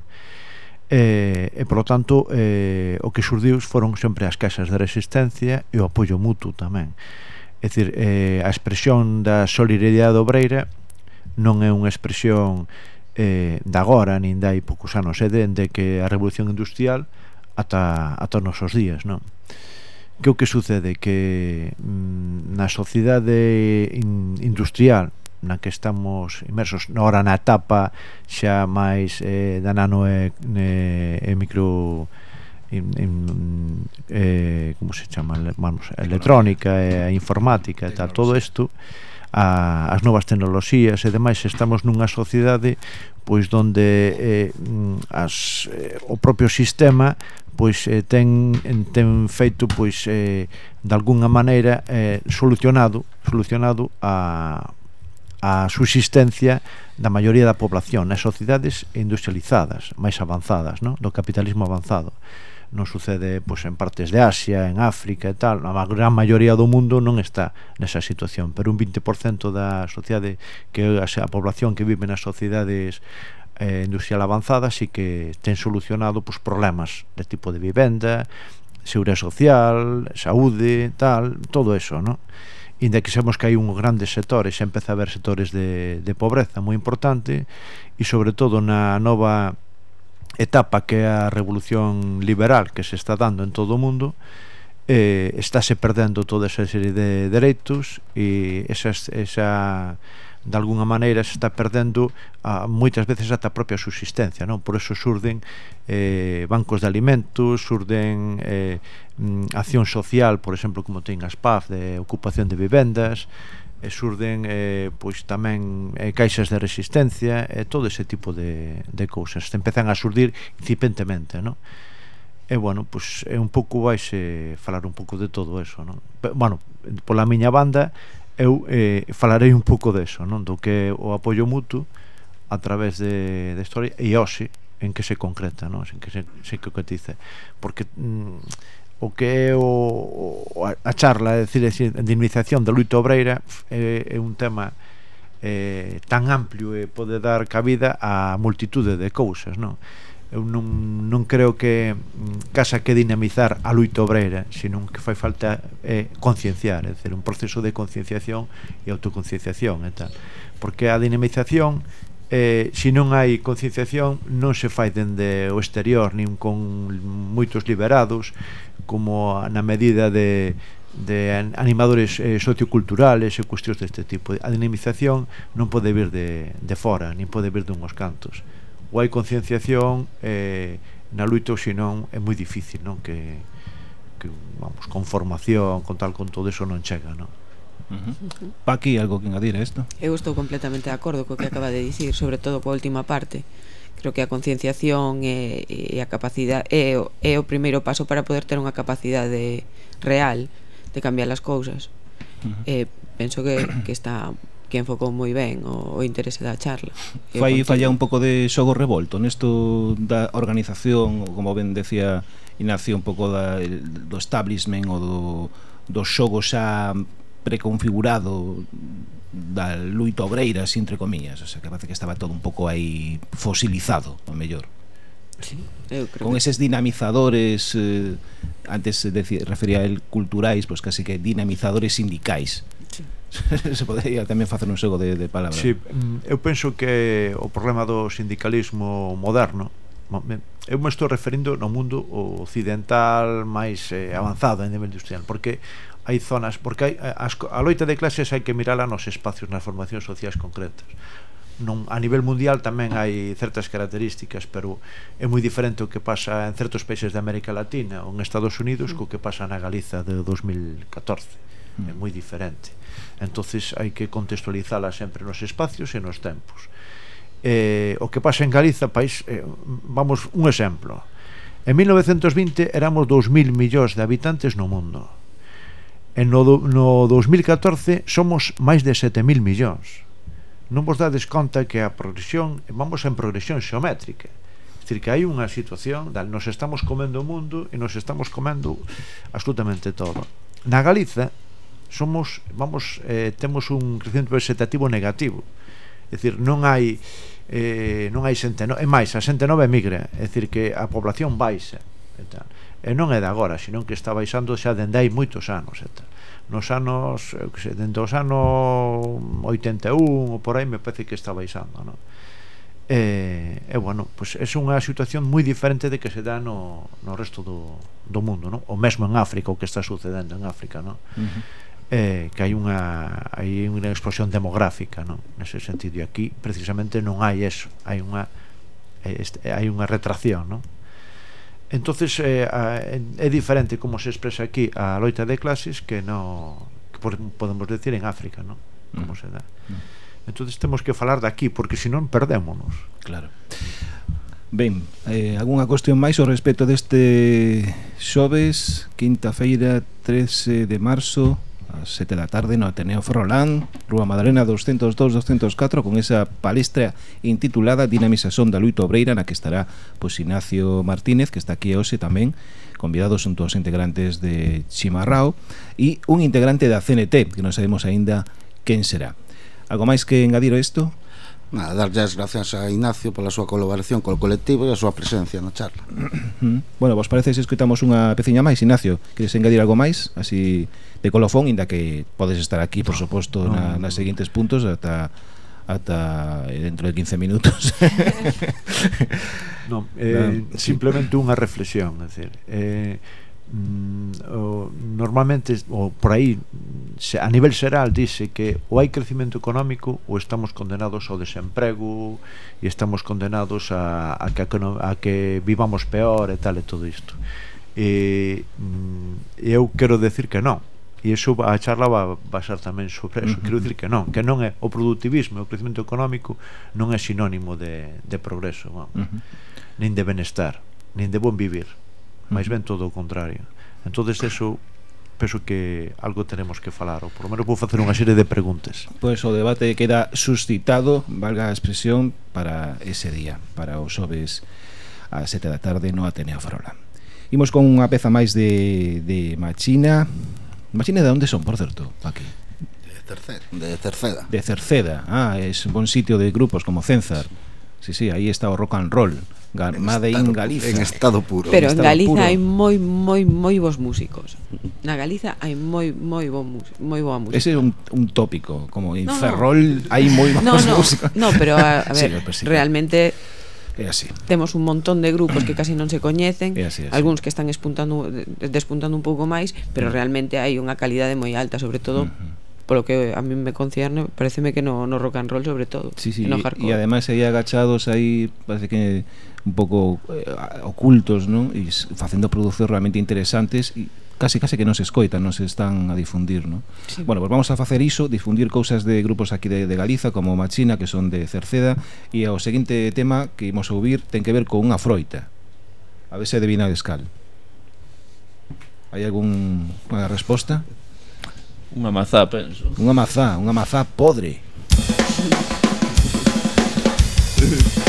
S12: eh, e polo tanto eh, o que xurdiu foron sempre as caixas de resistencia e o apoio mutuo tamén É dicir, eh, a expresión da solidariedade obreira non é unha expresión eh, da agora, nin dai poucos anos, é dende que a revolución industrial ata, ata os nosos días, non? Que o que sucede? Que mm, na sociedade in, industrial na que estamos inmersos ora na etapa xa máis eh, da nano e, e, e micro in, in, eh, como se chama vamos, a electrónica e a informática e tal, todo isto a, as novas tecnoloxías e demais estamos nunha sociedade pois donde eh, as, eh, o propio sistema pois eh, ten ten feito pois eh, de alguna maneira eh, solucionado solucionado a a subsistencia da maioría da población nas sociedades industrializadas, máis avanzadas, no? do capitalismo avanzado non sucede pois, en partes de Asia, en África e tal, a gran maioría do mundo non está nesa situación, pero un 20% da sociedade que a, a población que vive nas sociedades eh, industrial avanzada sí que ten solucionado pois, problemas de tipo de vivenda, seguridade social, saúde, tal, todo eso, non? Inda que sabemos que hai un grandes sectores, xa empeza a haber sectores de, de pobreza moi importante e sobre todo na nova etapa que é a revolución liberal que se está dando en todo o mundo eh, estáse perdendo toda esa serie de dereitos e esa, esa de alguna maneira se está perdendo a, moitas veces ata a propia subsistencia non? por eso surden eh, bancos de alimentos surden eh, mm, acción social por exemplo como ten as PAF de ocupación de vivendas e surden eh, pois tamén eh, caixas de resistencia e eh, todo ese tipo de, de cousas empezan a surdir incipentemente non? E bueno, pois é un pouco vais eh, falar un pouco de todo eso, non? Pero, bueno, pola miña banda eu eh, falarei un pouco deso, non? Do que o apoio mutuo a través de, de historia e hoxe en que se concreta, non? En que se, se concretiza. Porque mm, o que é o, o a charla, é dicir, a indemnización da luita obreira é, é un tema eh, tan amplio e pode dar cabida a multitude de cousas, non? Eu non, non creo que mm, casa que dinamizar a luita obreira, senón que fai falta eh, concienciar, é dicir, un proceso de concienciación e autoconcienciación e tal. Porque a dinamización eh, se non hai concienciación non se fai dende o exterior nin con moitos liberados como na medida de de animadores eh, socioculturales e cuestións deste tipo. A dinamización non pode vir de, de fora, nin pode vir dunhos cantos. Ou hai concienciación eh, na luito, senón é moi difícil, non? Que, que vamos, con formación, con tal, con todo eso non chega, non?
S2: Paqui, algo que engadir a isto?
S11: Eu estou completamente de acordo co que acaba de dicir, sobre todo coa última parte. Creo que a concienciación e, e a capacidade é, é o primeiro paso para poder ter unha capacidade real de cambiar as cousas. Uh -huh. eh, penso que, que está que enfocou moi ben o, o interese da charla.
S2: Fai falla un pouco de xogo revolto nesto da organización, como ben decía Ignacio, un pouco da, do establishment ou do, do xogo xa preconfigurado da luita obreira, así entre comillas, o sea, que parece que estaba todo un pouco aí fosilizado, o mellor.
S11: Sí, eu creo
S2: con eses dinamizadores eh, antes de, refería el culturais, pois pues casi que dinamizadores sindicais.
S11: Sí. (laughs)
S2: se podría tamén facer un xogo de, de palabra.
S12: Sí, mm, eu penso que o problema do sindicalismo moderno eu me estou referindo no mundo occidental máis eh, avanzado en nivel industrial, porque hai zonas, porque hai, eh, as, a loita de clases hai que mirala nos espacios, nas formacións sociais concretas non a nivel mundial tamén hai certas características, pero é moi diferente o que pasa en certos países de América Latina ou en Estados Unidos mm. co que pasa na Galiza de 2014. É mm. moi diferente. Entonces hai que contextualizala sempre nos espacios e nos tempos. Eh, o que pasa en Galiza, país, eh, vamos un exemplo. En 1920 éramos 2000 millóns de habitantes no mundo E no, no 2014 somos máis de 7.000 millóns. Non vos dades conta que a progresión, vamos en progresión xeométrica. Dicir que hai unha situación, da, nos estamos comendo o mundo e nos estamos comendo absolutamente todo. Na Galiza somos, vamos, eh, temos un crecemento vegetativo negativo. É dicir, non hai eh, non hai xente no, é máis, a xente nova emigra, é dicir que a población baixa e tal e non é de agora, senón que está baixando xa dende hai moitos anos. Etc. Nos anos, eu que sei, dende os anos 81 ou por aí me parece que está baixando, non? E, e bueno, pois é unha situación moi diferente de que se dá no, no resto do, do mundo, non? O mesmo en África, o que está sucedendo en África, non?
S2: Uh -huh.
S12: eh, que hai unha hai unha explosión demográfica, non? Nese sentido e aquí precisamente non hai eso, hai unha este, hai unha retracción, non? entonces eh, é diferente como se expresa aquí a loita de clases que no que podemos decir en África, non? Como mm. se dá. Mm. Entonces temos que falar daqui porque senón perdémonos.
S2: Claro. Ben, eh, algunha cuestión máis ao respecto deste xoves, quinta feira, 13 de marzo, ás 7 da tarde no Ateneo Ferrolán, Rúa Madalena 202-204 con esa palestra intitulada Dinamización da Luito Obreira na que estará pois, Ignacio Martínez, que está aquí hoxe tamén convidados junto aos integrantes de Chimarrao e un integrante da CNT, que non sabemos aínda quen será. Algo máis que engadir a isto?
S10: Nada, darlle as gracias a Ignacio pola súa colaboración col colectivo e a súa presencia na charla.
S2: bueno, vos parece se escutamos unha peciña máis, Ignacio? Queres engadir algo máis? Así de colofón, inda que podes estar aquí, por suposto,
S12: no,
S2: na, nas seguintes puntos ata ata dentro de 15 minutos. (laughs)
S12: non, (laughs) eh,
S2: no,
S12: simplemente sí. unha reflexión, é dicir, eh, mm, o, normalmente o por aí se, a nivel xeral dice que ou hai crecimento económico ou estamos condenados ao desemprego e estamos condenados a, a, que, a que vivamos peor e tal e todo isto e mm, eu quero decir que non e iso a charla va basar tamén sobre eso. Quero dicir que non, que non é o productivismo, o crecimento económico non é sinónimo de, de progreso, vamos.
S2: Uh -huh.
S12: nin de benestar, nin de bon vivir, máis ben todo o contrario. Entonces eso penso que algo tenemos que falar, ou por lo menos vou facer unha serie de preguntas.
S2: Pois pues o debate queda suscitado, valga a expresión, para ese día, para os xoves a sete da tarde no Ateneo Farola. Imos con unha peza máis de, de Machina, Imagina de onde son, por certo, Paqui.
S10: De Cerceda. De Cerceda.
S2: De Cerceda. Ah, é un bon sitio de grupos como Cenzar. Sí, sí, aí está o rock and roll. En Made in Galiza.
S10: En estado puro.
S11: Pero en,
S2: en
S11: Galiza hai moi moi moi bons músicos. Na Galiza hai moi moi bon mus, moi boa música.
S2: Ese é un, un tópico, como en
S11: no,
S2: Ferrol no. hai moi bons
S11: no, no,
S2: músicos.
S11: No, pero a, (laughs) a ver,
S2: sí, sí,
S11: realmente
S2: É así.
S11: Temos un montón de grupos que casi non se coñecen,
S2: é así, é así.
S11: algúns que están espuntando despuntando un pouco máis, pero mm. realmente hai unha calidade moi alta, sobre todo uh -huh polo que a mí me concierne, pareceme que no, no rock and roll sobre todo,
S2: sí, sí,
S11: no hardcore.
S2: E ademais aí agachados aí parece que un pouco eh, ocultos, non? E facendo producións realmente interesantes e casi casi que non se escoitan, non se están a difundir, non?
S11: Sí.
S2: Bueno, pues vamos a facer iso, difundir cousas de grupos aquí de, de Galiza como Machina, que son de Cerceda, e o seguinte tema que imos ouvir ten que ver con unha froita. A ver se adivina descal. Hai algún unha resposta?
S13: Unha mazá, penso.
S2: Unha mazá, unha mazá podre. (laughs)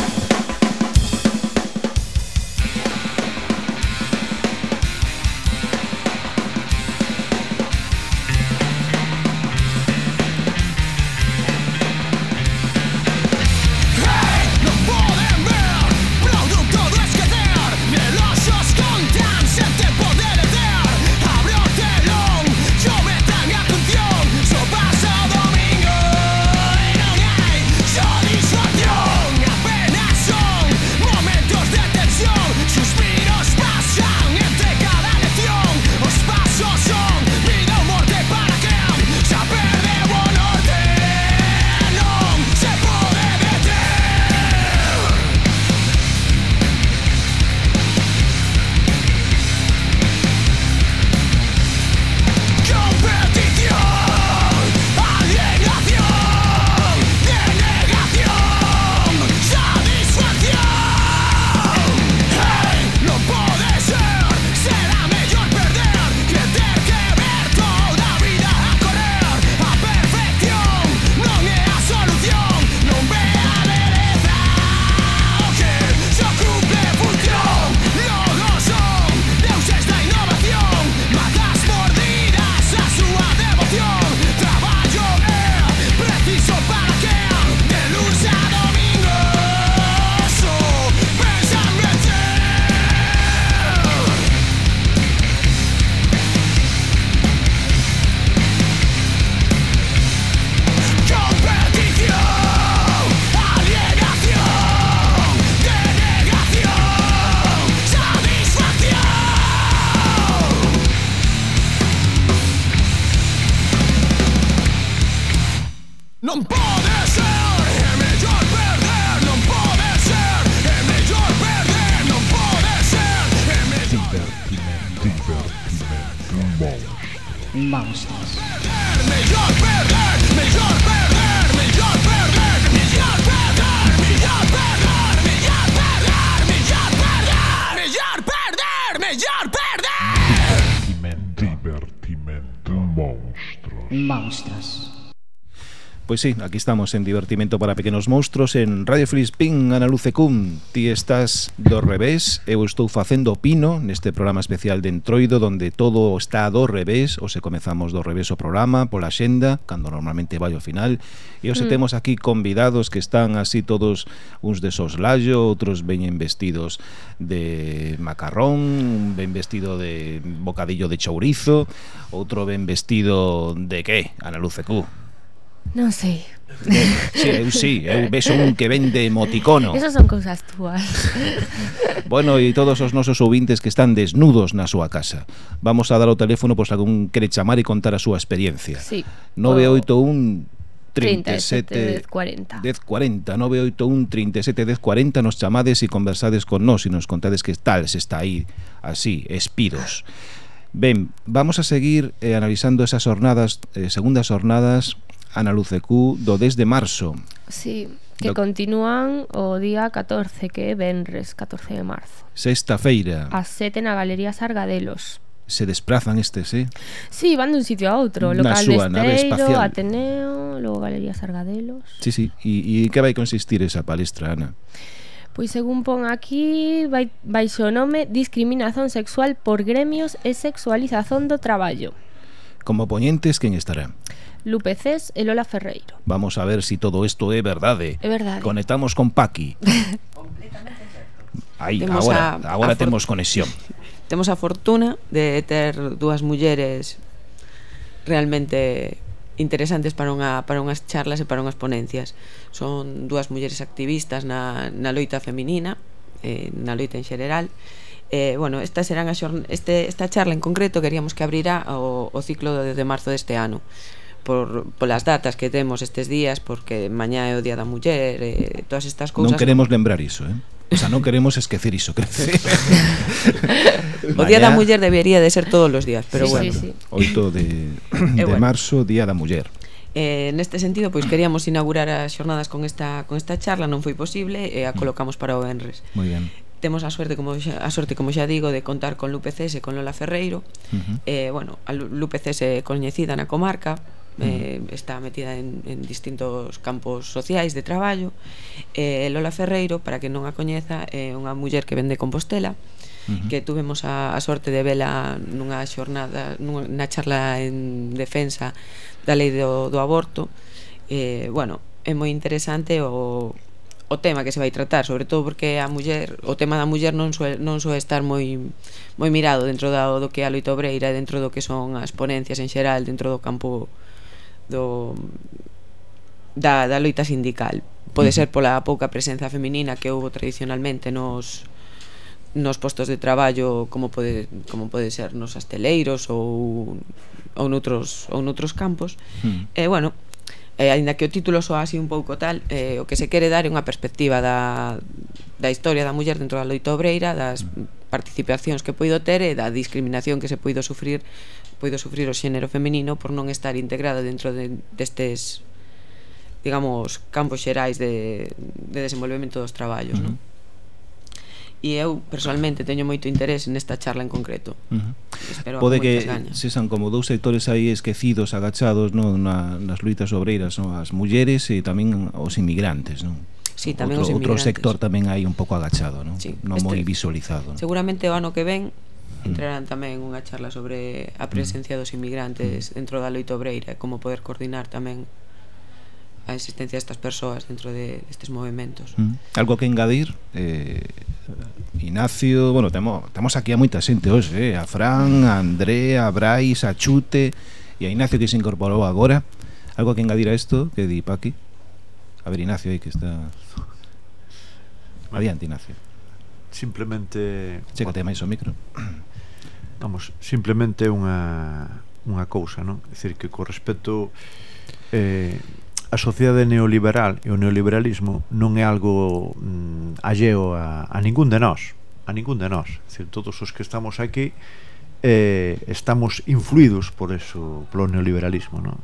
S2: Pois sí, aquí estamos en Divertimento para Pequenos Monstros en Radio Filispín, Ana Luce Cun Ti estás do revés, eu estou facendo pino neste programa especial de Entroido Donde todo está do revés, ou se comezamos do revés o programa, pola xenda, cando normalmente vai ao final E hoxe
S14: mm.
S2: temos aquí convidados que están así todos uns de soslayo, outros veñen vestidos de macarrón, ben vestido de bocadillo de chourizo Outro ben vestido de que, Ana Luce Cun
S3: Non sei.
S2: Sí, eu sí, eu vexo un que vende emoticono.
S3: Esas son cousas túas.
S2: Bueno, e todos os nosos ouvintes que están desnudos na súa casa. Vamos a dar o teléfono pois algún quere chamar e contar a súa experiencia.
S3: Sí.
S2: 981
S3: 37 1040
S2: 1040 981 37 1040 nos chamades e conversades con nós e nos contades que tal se está aí así, espidos Ben, vamos a seguir eh, analizando esas jornadas, eh, segundas jornadas Ana Lucecú do 10 de marzo.
S3: Sí, que
S2: do...
S3: continúan o día 14, que é Benres, 14 de marzo.
S2: Sexta feira.
S3: A sete na Galería Sargadelos.
S2: Se desplazan estes, eh?
S3: Sí, van dun sitio a outro. Local
S2: súa,
S3: de Esteiro, Ateneo, logo Galería Sargadelos.
S2: Sí, sí. E que vai consistir esa palestra, Ana?
S3: Pois según pon aquí vai, baixo o nome Discriminación sexual por gremios e sexualización do traballo
S2: Como poñentes, quen estará?
S3: Lupe Cés e Lola Ferreiro.
S2: Vamos a ver si todo esto é verdade.
S3: É verdade.
S2: Conectamos con Paqui. (laughs) Completamente
S11: certo.
S2: Aí, agora,
S11: a,
S2: agora
S11: a
S2: temos conexión. (laughs)
S11: Temos a fortuna de ter dúas mulleres realmente interesantes para unha para unhas charlas e para unhas ponencias. Son dúas mulleres activistas na na loita feminina, eh na loita en xeral. Eh, bueno, estas serán a xorn... este esta charla en concreto queríamos que abrirá o, o ciclo de, de marzo deste ano por polas datas que temos estes días porque mañá é o Día da Muller e todas estas cousas.
S2: Non queremos lembrar iso, eh? O sea, non queremos esquecer iso, crece. (laughs)
S11: o Día da Muller debería de ser todos os días, pero
S3: sí,
S11: bueno.
S3: Sí, sí.
S2: 8 de, (coughs) de
S11: bueno.
S2: marzo, Día da Muller.
S11: Eh, neste sentido, pois queríamos inaugurar as xornadas con esta con esta charla, non foi posible e a mm. colocamos para o venres.
S2: Moi ben
S11: temos a suerte como xa, a sorte como xa digo de contar con Lupe Cese e con Lola Ferreiro.
S2: Uh -huh.
S11: Eh, bueno, a Lupe Cese coñecida na comarca, eh, está metida en, en distintos campos sociais de traballo eh, Lola Ferreiro, para que non a coñeza é eh, unha muller que vende Compostela
S2: Uh -huh.
S11: que tuvemos a, a sorte de vela nunha xornada, nunha charla en defensa da lei do, do aborto eh, bueno, é moi interesante o, o tema que se vai tratar, sobre todo porque a muller, o tema da muller non suel, non soe estar moi moi mirado dentro da, do que é a loita obreira, dentro do que son as ponencias en xeral, dentro do campo do da, da loita sindical. Pode ser pola pouca presenza feminina que houve tradicionalmente nos nos postos de traballo como pode como pode ser nos asteleiros ou ou noutros ou noutros campos.
S2: Mm.
S11: E eh, bueno, eh, aínda que o título soa así un pouco tal, eh, o que se quere dar é unha perspectiva da da historia da muller dentro da loita obreira, das hmm. participacións que poido ter e da discriminación que se poido sufrir poido sufrir o xénero femenino por non estar integrada dentro de, destes digamos, campos xerais de, de desenvolvemento dos traballos, uh -huh. non? e eu personalmente teño moito interés nesta charla en concreto.
S2: Uh -huh.
S11: Espero
S2: Pode que sexan como dous sectores aí esquecidos, agachados no, na, nas luitas obreiras, no? as mulleres e tamén os inmigrantes, non?
S11: Sí, tamén
S2: outro,
S11: os inmigrantes.
S2: Outro sector tamén hai un pouco agachado, non?
S11: Sí,
S2: non
S11: este,
S2: moi visualizado. Non?
S11: Seguramente o ano que ven
S2: Mm.
S11: Entrarán tamén unha charla sobre a presencia dos inmigrantes mm. dentro da loito obreira e como poder coordinar tamén a existencia destas persoas dentro de, destes movimentos.
S2: Mm. Algo que engadir, eh, Ignacio, bueno, temos, temos aquí a moita xente hoxe, eh? a Fran, a André, a Brais, a Chute e a Ignacio que se incorporou agora. Algo que engadir a isto que di Paqui? A ver, Ignacio, aí que está... Adiante, Ignacio.
S12: Simplemente...
S2: Chécate máis o micro
S12: vamos, simplemente unha unha cousa, non? É dicir que co respecto eh, a sociedade neoliberal e o neoliberalismo non é algo mm, alleo a, a ningún de nós a ningún de nós é dicir, todos os que estamos aquí eh, estamos influídos por eso polo neoliberalismo non?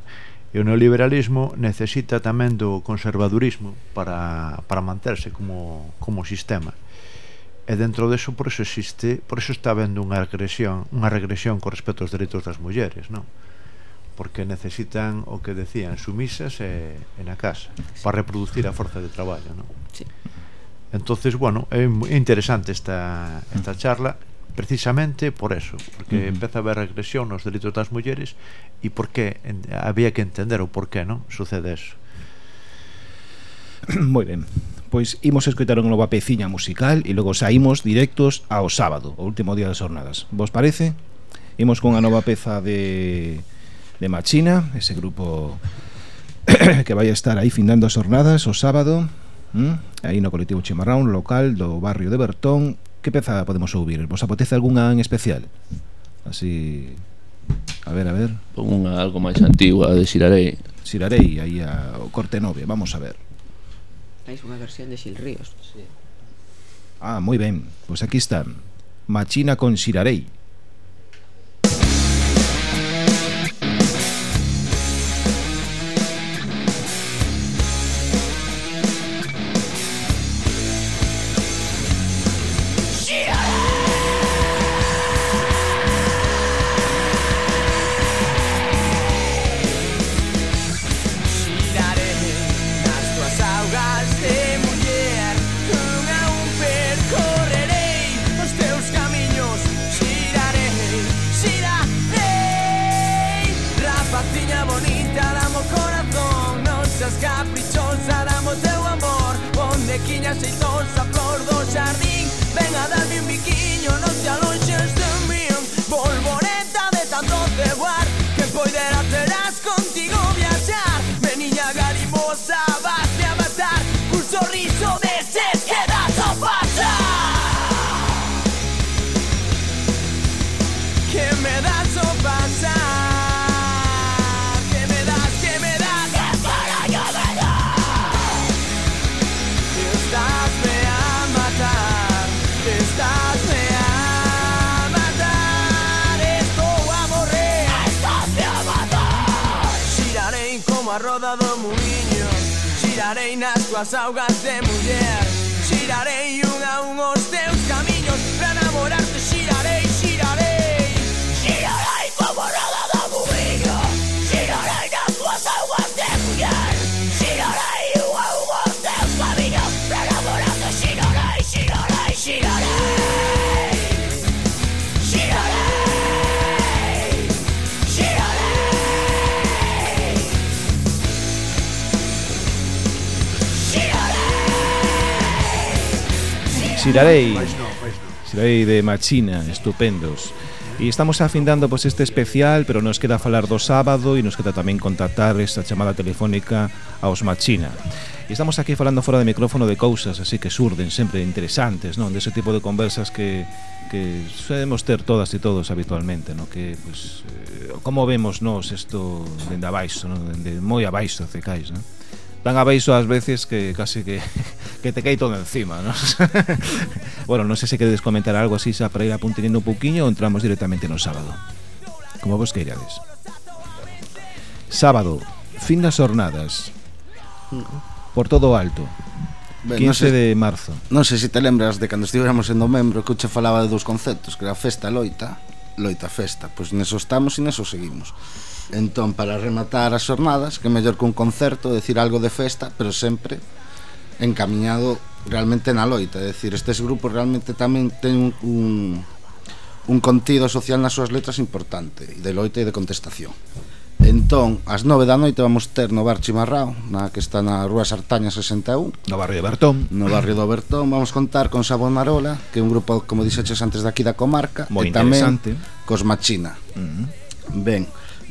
S12: e o neoliberalismo necesita tamén do conservadurismo para, para manterse como, como sistema E dentro deso, por eso existe, por eso está vendo unha regresión, unha regresión con respecto aos dereitos das mulleres, non? Porque necesitan o que decían, sumisas e, e na casa, para reproducir a forza de traballo, non?
S11: Sí.
S12: Entonces, bueno, é interesante esta, esta charla precisamente por eso, porque
S2: uh -huh.
S12: empeza a haber regresión nos dereitos das mulleres e por qué en, había que entender o por que, non? Sucede eso.
S2: Moi ben pois imos escoitar unha nova peciña musical e logo saímos directos ao sábado, o último día das jornadas. Vos parece? Imos cunha nova peza de, de Machina, ese grupo (coughs) que vai estar aí findando as jornadas o sábado, ¿Mm? aí no colectivo Chimarrón, local do barrio de Bertón. Que peza podemos ouvir? Vos apetece algunha en especial? Así... A ver, a ver.
S13: Pon unha algo máis antiga de Xirarei.
S2: Xirarei, aí a, o corte nove, vamos a ver.
S11: Fais unha versión de Xil Ríos. Sí.
S2: Ah, moi ben. Pois aquí están. Machina con Xirarei.
S8: Xirarei Xirarei de
S2: Machina, estupendos E estamos afindando pois, este especial, pero nos queda falar do sábado e nos queda tamén contactar esta chamada telefónica aos Machina. E estamos aquí falando fora de micrófono de cousas así que surden sempre interesantes, non? Dese tipo de conversas que, que sabemos ter todas e todos habitualmente, non? Que, pois, eh, como vemos nós isto dende abaixo, non? Dende moi abaixo, cecais, non? tan abaixo ás veces que casi que (laughs) que te cae todo encima, ¿no? (laughs) bueno, non sei sé si se queredes comentar algo así xa para ir apuntando un pouquiño ou entramos directamente no sábado. Como vos queirades. Sábado, fin das jornadas. Por todo alto.
S10: Ben,
S2: 15
S10: non sei,
S2: de marzo.
S10: Non sei se te lembras de cando estivéramos sendo membro que eu che falaba de dous conceptos, que era festa e loita, loita festa, pois neso estamos e neso seguimos. Entón, para rematar as xornadas, que mellor que un concerto, decir algo de festa, pero sempre encamiñado realmente na loita, é dicir, estes grupos realmente tamén ten un, un contido social nas súas letras importante, de loita e de contestación. Entón, ás 9 da noite vamos ter no bar Chimarrao, na que está na Rúa Sartaña 61,
S2: no barrio de Bertón.
S10: No barrio do Bertón vamos contar con Sabón Marola, que é un grupo, como dixeches antes daqui da comarca,
S2: Moi
S10: e tamén cos Machina.
S2: Uh mm. -huh.
S10: Ben,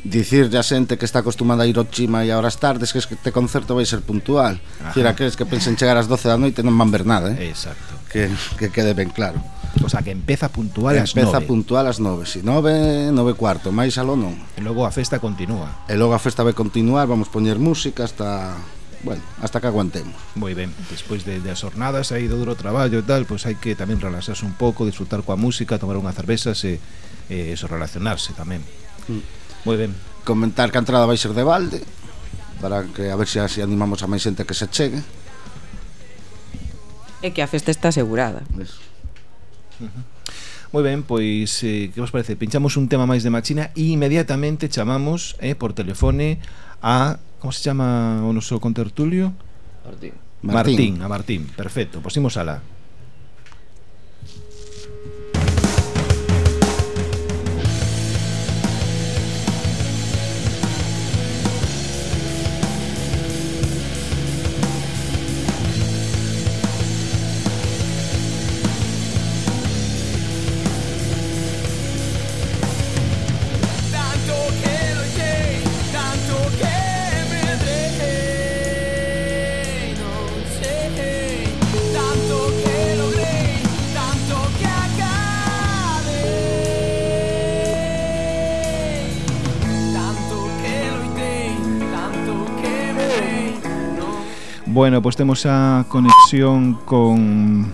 S10: dicirlle a xente que está acostumada a ir ao Chima e a horas tardes que este concerto vai ser puntual. Cira, crees que pensen chegar ás 12 da noite non van ver nada, eh?
S2: Exacto.
S10: Que, que quede ben claro.
S2: O sea, que empeza puntual ás 9.
S10: Empeza puntual ás 9, si 9, 9 cuarto, máis aló non.
S2: E logo a festa continúa.
S10: E logo a festa vai continuar, vamos poñer música hasta Bueno, hasta que aguantemos
S2: Moi ben, despois de, das jornadas aí do duro traballo e tal Pois hai que tamén relaxarse un pouco Disfrutar coa música, tomar unha cerveza E, e eh, eso relacionarse tamén
S10: mm
S2: Moi ben.
S10: Comentar que a entrada vai ser de balde para que a ver se así animamos a máis xente que se chegue.
S11: E que a festa está asegurada.
S2: Moi ben, pois eh, que vos parece? Pinchamos un tema máis de Machina e inmediatamente chamamos eh, por telefone a como se chama o noso contertulio?
S13: Martín.
S2: Martín, Martín a Martín, perfecto. Pois imos alá. Bueno, pois pues temos a conexión con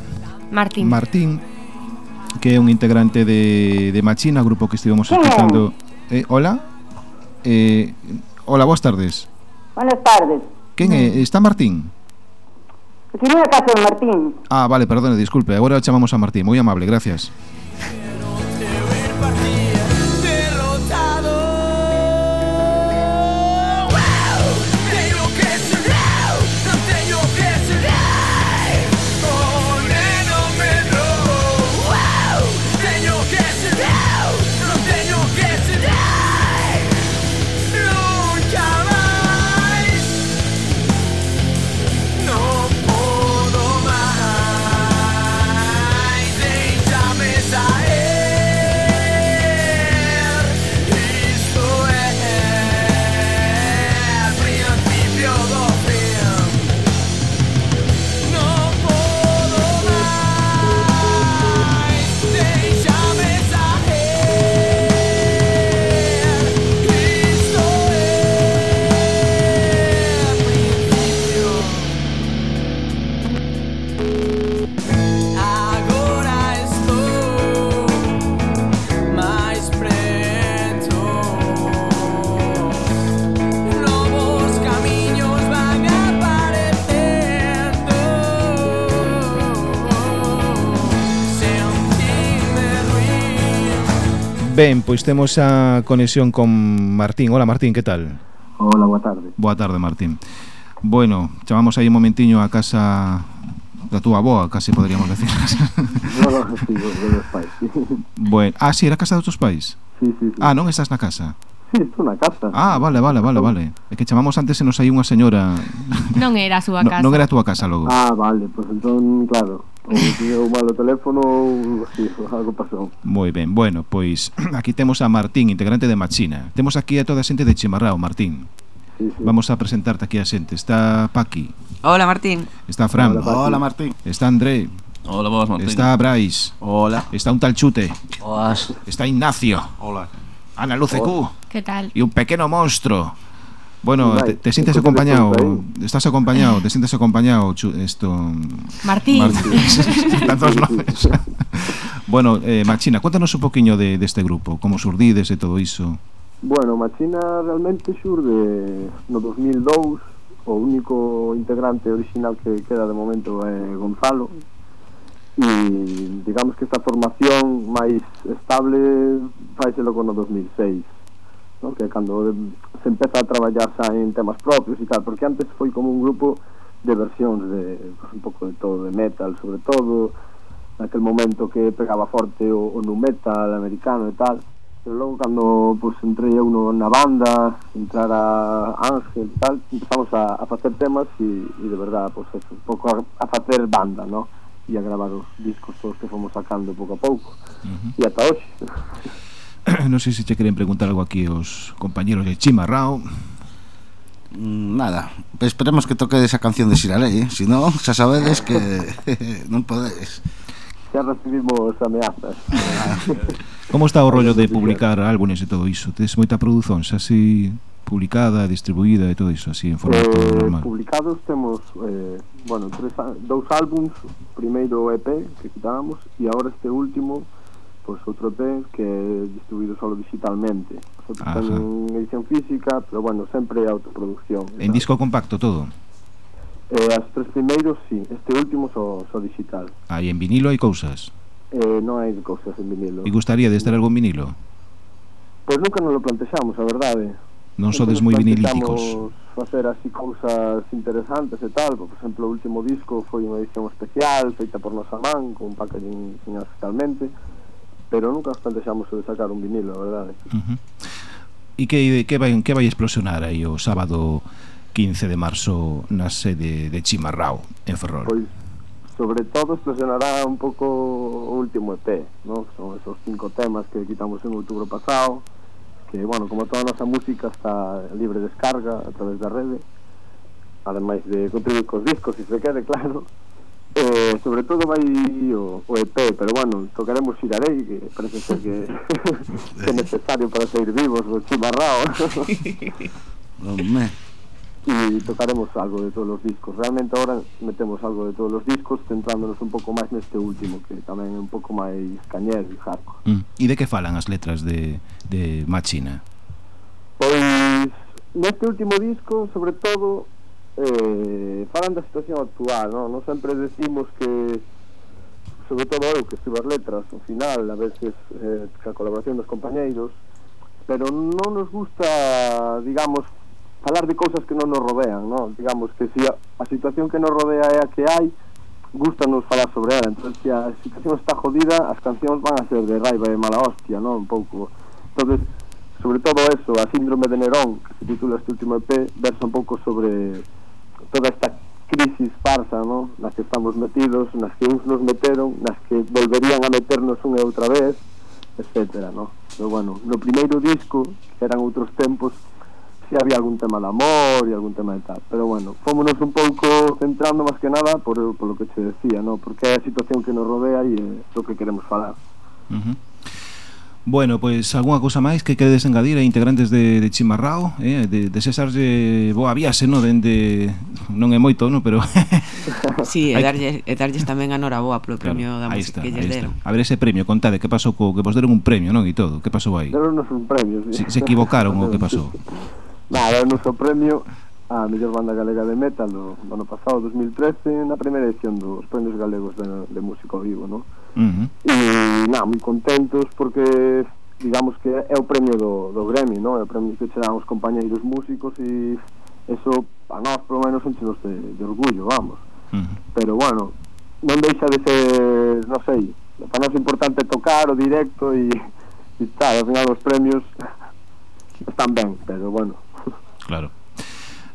S3: Martín.
S2: Martín que é un integrante de, de Machina, grupo que estivemos escutando. Eh, hola. Eh, hola, boas tardes.
S14: Buenas tardes.
S2: Quen é? Mm. Está Martín?
S14: Estive na casa de Martín.
S2: Ah, vale, perdone, disculpe. Agora chamamos a Martín. Moi amable, gracias. Ben, pois temos a conexión con Martín. Hola Martín, que tal?
S15: Hola, boa tarde.
S2: Boa tarde Martín. Bueno, chamamos aí un momentiño a casa da túa boa, case poderíamos decir. (laughs)
S15: no, no, sí, dos pais. (laughs)
S2: bueno, ah, sí, era casa dos teus pais?
S15: Sí, sí, sí.
S2: Ah, non estás na casa?
S15: Sí, estou na casa.
S2: Ah, vale, vale, vale, vale. É que chamamos antes e nos hai unha señora...
S3: Non era a súa casa. (laughs)
S2: No, non era a túa casa logo.
S15: Ah, vale, pois pues entón, claro. Un malo teléfono ou algo pasou.
S2: Moi ben, bueno, pois (clears throat) aquí temos a Martín, integrante de Machina. Temos aquí a toda a xente de Chimarrao, Martín.
S15: Sí, sí.
S2: Vamos a presentarte aquí a xente. Está Paqui,
S11: Hola, Martín.
S2: está Fran,
S10: Hola, Paqui. Hola, Martín.
S2: está André,
S13: Hola, vos, Martín.
S2: está Brais,
S9: Hola.
S2: está un tal Chute,
S9: Oas.
S2: está Ignacio,
S9: Hola.
S2: Ana Lucecu
S3: Que tal?
S2: y un pequeno monstruo. Bueno, te, te
S15: sintes
S2: acompañado, estás acompañado, te sientes acompañado, esto...
S3: Martín.
S2: Martín. (laughs) Tantos nomes. bueno, eh, Machina, cuéntanos un poquinho de deste grupo, como surdides e todo iso.
S15: Bueno, Machina realmente xurde no 2002, o único integrante original que queda de momento é Gonzalo, e digamos que esta formación máis estable faiselo con o 2006 ¿no? que cando se empeza a traballar xa en temas propios e tal, porque antes foi como un grupo de versións de pues, un pouco de todo, de metal sobre todo, naquel momento que pegaba forte o, o nu metal americano e tal, pero logo cando pues, entrei eu no, na banda, entrara Ángel e tal, empezamos a, a facer temas e, e de verdad, pues, eso, un pouco a, a facer banda, ¿no? e a gravar os discos todos que fomos sacando pouco a pouco uh -huh. e ata hoxe (laughs) Eh,
S2: non sei se che queren preguntar algo aquí os compañeros de Chimarrao
S10: mm, nada, esperemos que toque esa canción de Xiralei, eh? si non, xa sabedes que (laughs) non podedes.
S15: Xa recibimos ameazas. (laughs)
S2: Como está o rollo de publicar álbumes e todo iso? Tes moita produción, xa así publicada, distribuída e todo iso, así en formato
S15: eh,
S2: normal?
S15: Publicados temos, eh, bueno, tres, dous álbums, primeiro EP que quitábamos e agora este último pois outro EP que é distribuído solo digitalmente.
S2: Outro
S15: ten edición física, pero bueno, sempre é autoproducción.
S2: En disco compacto todo?
S15: Eh, as tres primeiros, sí. Este último só, só digital.
S2: Ah, en vinilo hai cousas?
S15: Eh, non hai cousas en vinilo.
S2: E gustaría de estar algún vinilo?
S15: Pois pues nunca nos lo plantexamos, a verdade.
S2: Eh.
S15: Non
S2: sodes moi vinilíticos.
S15: facer así cousas interesantes e tal, por exemplo, o último disco foi unha edición especial feita por nosa man, con packaging diseñado especialmente pero nunca hasta deixamos de sacar un vinilo, a verdade.
S2: Uh -huh. E que, que, vai, que vai explosionar aí o sábado 15 de marzo na sede de Chimarrao, en Ferrol?
S15: Pois, sobre todo explosionará un pouco o último EP, ¿no? son esos cinco temas que quitamos en outubro pasado, que, bueno, como toda a nosa música está libre descarga a través da rede, ademais de contribuir cos discos, se si se quede claro, Eh, sobre todo vai o, o EP, pero bueno, tocaremos Xirarei, que parece ser que (laughs) é necesario para seguir vivos, o chimarrao. (laughs)
S10: Home.
S15: e tocaremos algo de todos os discos. Realmente ahora metemos algo de todos os discos, centrándonos un pouco máis neste último, que tamén é un pouco máis cañer e hardcore.
S2: Mm. E de que falan as letras de, de Machina?
S15: Pois, neste último disco, sobre todo, eh, falan da situación actual non? non sempre decimos que sobre todo eu que escribo as letras ao final a veces eh, ca colaboración dos compañeiros pero non nos gusta digamos falar de cousas que non nos rodean non? digamos que si a, a situación que nos rodea é a que hai gustanos falar sobre ela entón se a situación está jodida as cancións van a ser de raiva e mala hostia non? un pouco entonces sobre todo eso, a síndrome de Nerón que se titula este último EP versa un pouco sobre toda esta crisis farsa no? nas que estamos metidos, nas que uns nos meteron, nas que volverían a meternos unha e outra vez, etc. No? Pero bueno, no primeiro disco, que eran outros tempos, si había algún tema de amor e algún tema de tal. Pero bueno, fómonos un pouco centrando máis que nada por, por lo que che decía, no? porque é a situación que nos rodea e é eh, do que queremos falar.
S2: Uh -huh. Bueno, pois algunha cousa máis que queredes engadir a integrantes de, de Chimarrao, eh, de, de boa viaxe, no, dende non é moito, no, pero Si, (laughs)
S11: sí, e darlle e darlles tamén a Nora Boa polo premio claro,
S2: da
S11: música
S2: está,
S11: que
S2: lle
S11: deron.
S2: A ver ese premio, contade que pasou co que vos deron un premio, non, e todo, que pasou aí?
S15: Deronnos un premio. Sí.
S2: Se, se equivocaron o que pasou.
S15: Nada, deronnos o premio a mellor banda galega de metal no, no ano pasado, 2013, na primeira edición dos premios galegos de, de música ao vivo, non?
S2: Uh -huh.
S15: E, na, moi contentos porque digamos que é o premio do, do Grammy, non? É o premio que che dan os compañeiros músicos e eso a nós polo menos son de, de orgullo, vamos. Uh -huh. Pero bueno, non deixa de ser, non sei, para nós é importante tocar o directo e e tal, ao final os premios están ben, pero bueno.
S2: Claro.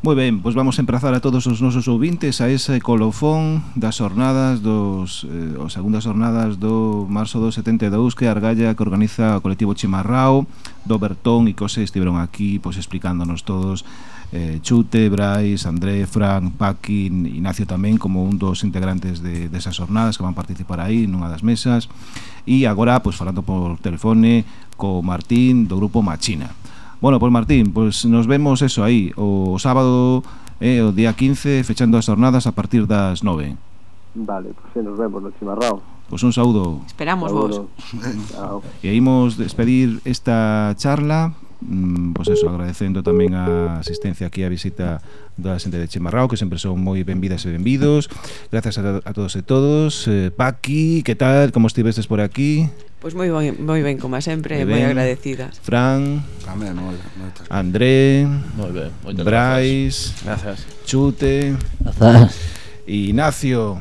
S2: Moi ben, pois vamos a emprazar a todos os nosos ouvintes a ese colofón das jornadas dos eh, as segundas jornadas do marzo do 72 que Argalla que organiza o colectivo Chimarrao, do Bertón e Cose estiveron aquí pois explicándonos todos eh, Chute, Brais, André, Fran, Paqui, Ignacio tamén como un dos integrantes de, desas de jornadas que van participar aí nunha das mesas e agora pois falando por telefone co Martín do grupo Machina. Bueno, pois pues Martín, pois pues nos vemos eso aí, o sábado, eh, o día 15, fechando as jornadas a partir das 9.
S15: Vale, pois sí, nos vemos no Chimarrao.
S2: Pois un saúdo.
S11: Esperamos
S15: saúdo. (laughs) vos.
S2: e imos despedir esta charla mm, pois eso, agradecendo tamén a asistencia aquí a visita da xente de Chimarrao, que sempre son moi benvidas e benvidos. Grazas a, a todos e todos. Eh, Paqui, que tal? Como estivestes por aquí?
S11: Pois moi ben, moi ben como sempre,
S2: moi,
S11: moi agradecida.
S2: Fran,
S10: tamén, moi, moitas.
S2: André,
S13: moi ben, moitas
S2: Brais,
S13: grazas.
S2: Chute,
S13: grazas.
S2: Ignacio,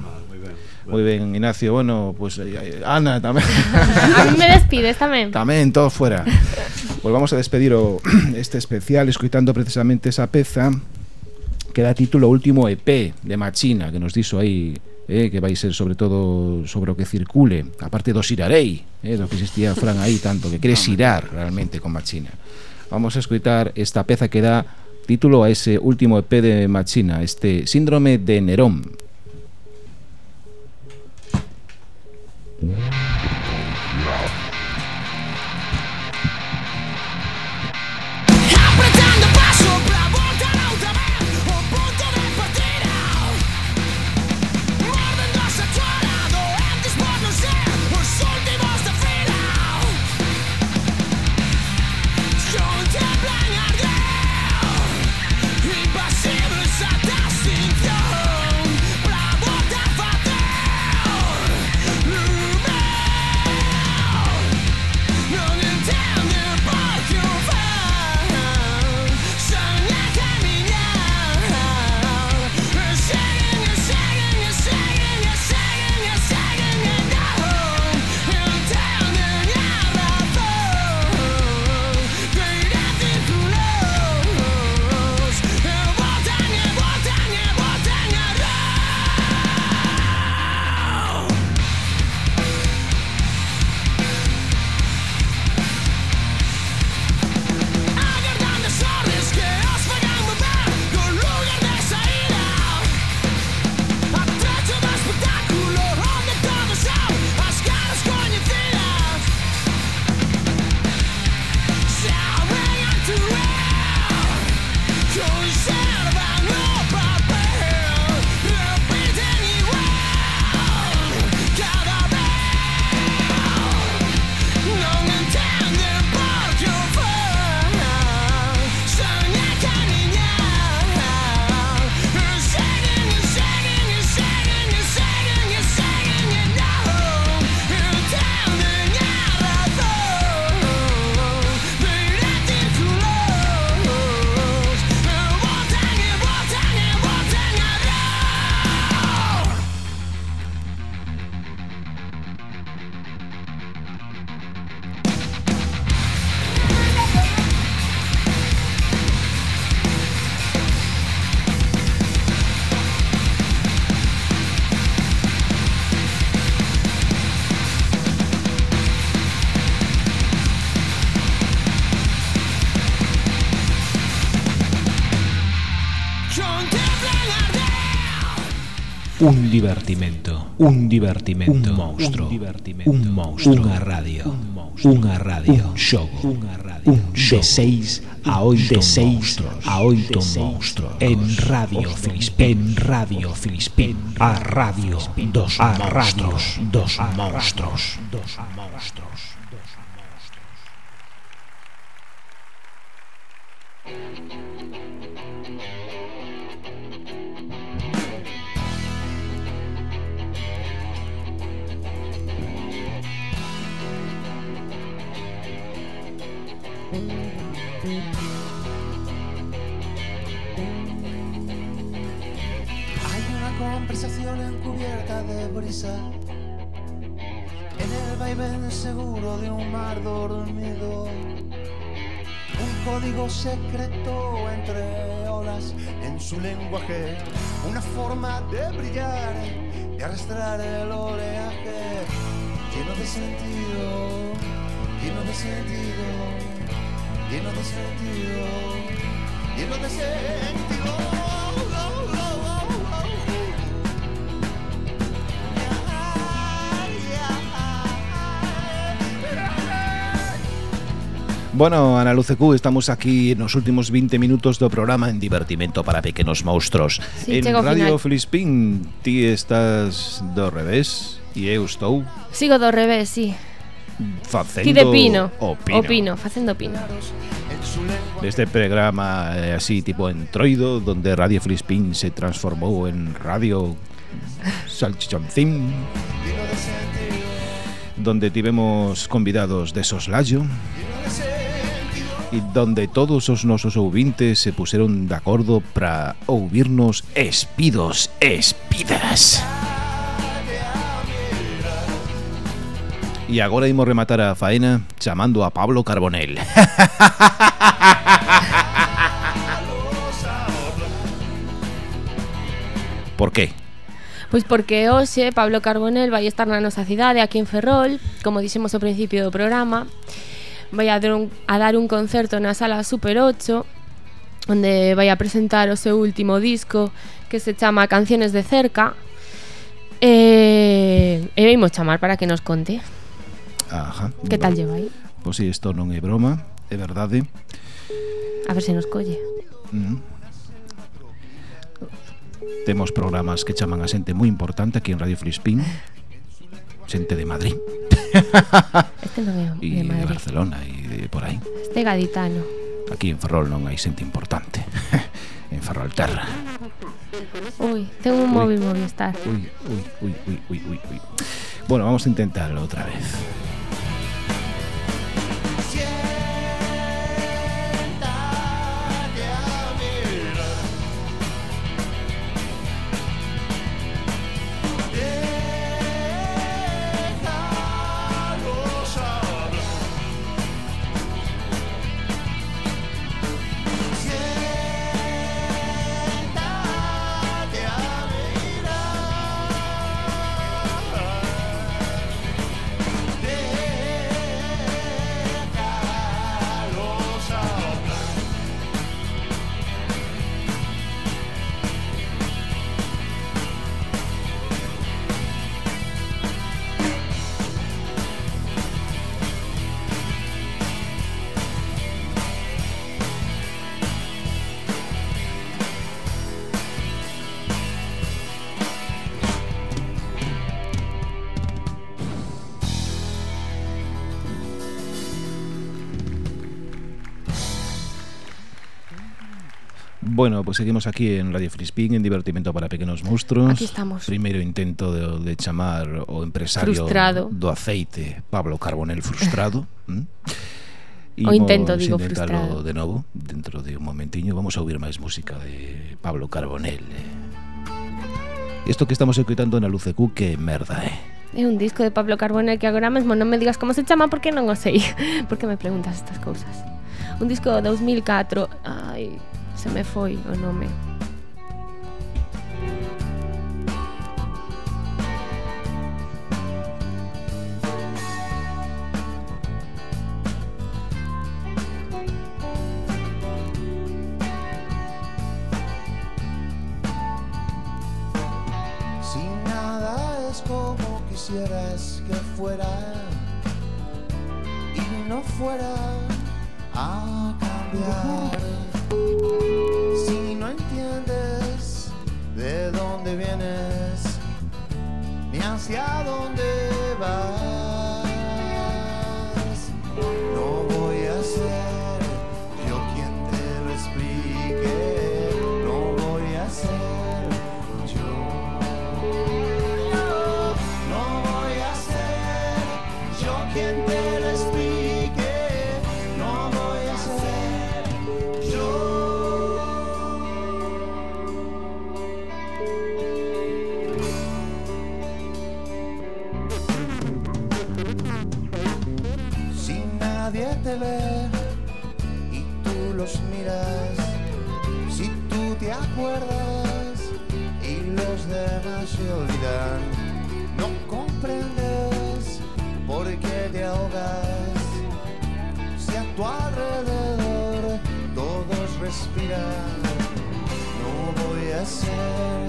S2: Moi ben, Ignacio, bueno, pues eh, eh, Ana tamén.
S3: a (laughs) mí me despides tamén.
S2: Tamén, todo fuera. Volvamos a despedir o (clears throat) este especial escoitando precisamente esa peza que dá título Último EP de Machina, que nos dixo aí eh, que vai ser sobre todo sobre o que circule, a parte do xirarei, eh, do que existía Fran aí tanto, que quere xirar realmente con Machina. Vamos a escutar esta peza que dá título a ese último EP de Machina, este Síndrome de Nerón.
S8: Thank you.
S1: Un divertimento, un divertimento, un monstro, un, divertimento, un monstro, unha radio, un unha radio, un xogo, unha radio, un xogo, de 6 a 8 de 6 a 8 monstros, en Radio Filispín, en Radio Filispín, a radio. Dos a radio. Dos monstros, dos monstros,
S16: dos. Su lenguaje Una forma de brillar De arrastrar el oleaje Lleno de sentido Lleno de sentido Lleno de sentido Lleno de sentido
S2: Bueno, Ana Luce Q, estamos aquí nos últimos 20 minutos do programa en Divertimento para Pequenos monstruos.
S3: Sí,
S2: en Radio
S3: final.
S2: Flispín, ti estás do revés e eu estou...
S3: Sigo do revés, sí.
S2: Facendo...
S3: Ti de pino. Opino. Opino, facendo pino.
S2: Este programa eh, así tipo entroido Donde Radio Filispín se transformou en Radio Salchichoncín Donde tivemos convidados de soslayo donde todos os nosos ouvintes se puseron de acordo para ouvirnos espidos, espidas. E agora imos rematar a faena chamando a Pablo Carbonell. (laughs) Por qué?
S3: Pois porque hoxe Pablo Carbonell vai estar na nosa cidade, aquí en Ferrol, como dixemos ao principio do programa, vai a dar un, a dar un concerto na sala Super 8 onde vai a presentar o seu último disco que se chama Canciones de cerca. E, e vimos chamar para que nos conte.
S2: Ajá,
S3: Que tal lle vai?
S2: Pois si, sí, isto non é broma, é verdade ¿eh?
S3: A ver se nos colle
S2: mm. Temos programas que chaman a xente moi importante aquí en Radio Frispín Xente de Madrid.
S3: Este non é
S2: E
S3: de
S2: de
S3: Madrid.
S2: Barcelona e de por aí
S3: Este gaditano.
S2: Aquí en Ferrol non hai xente importante (laughs) En Ferrol Terra
S3: Ui, ten un móvil Movistar.
S2: Ui, ui, ui, ui, ui, ui, ui. Bueno, vamos a intentarlo outra vez Bueno, pues seguimos aquí en Radio Frispín, en Divertimento para Pequenos Monstruos.
S3: Aquí estamos.
S2: Primeiro intento de, de chamar o empresario
S3: frustrado.
S2: do aceite, Pablo Carbonel frustrado. (laughs) mm?
S3: O intento, digo, frustrado.
S2: de novo, dentro de un momentiño. Vamos a ouvir máis música de Pablo Carbonel. Eh. Isto que estamos escutando na Luce Q, que merda, eh?
S3: É un disco de Pablo Carbonell que agora mesmo non me digas como se chama porque non o sei. (laughs) Porque me preguntas estas cousas. Un disco de 2004. Ai, se me foi o nome.
S16: Si nada es como quisieras que fuera y no fuera a cambiar. Si no entiendes de dónde vienes ni hacia dónde vas, no voy a ser nadie te ve y tú los miras. Si tú te acuerdas y los demás se olvidan, no comprendes por qué te ahogas. Si a tu alrededor todos respiran, no voy a ser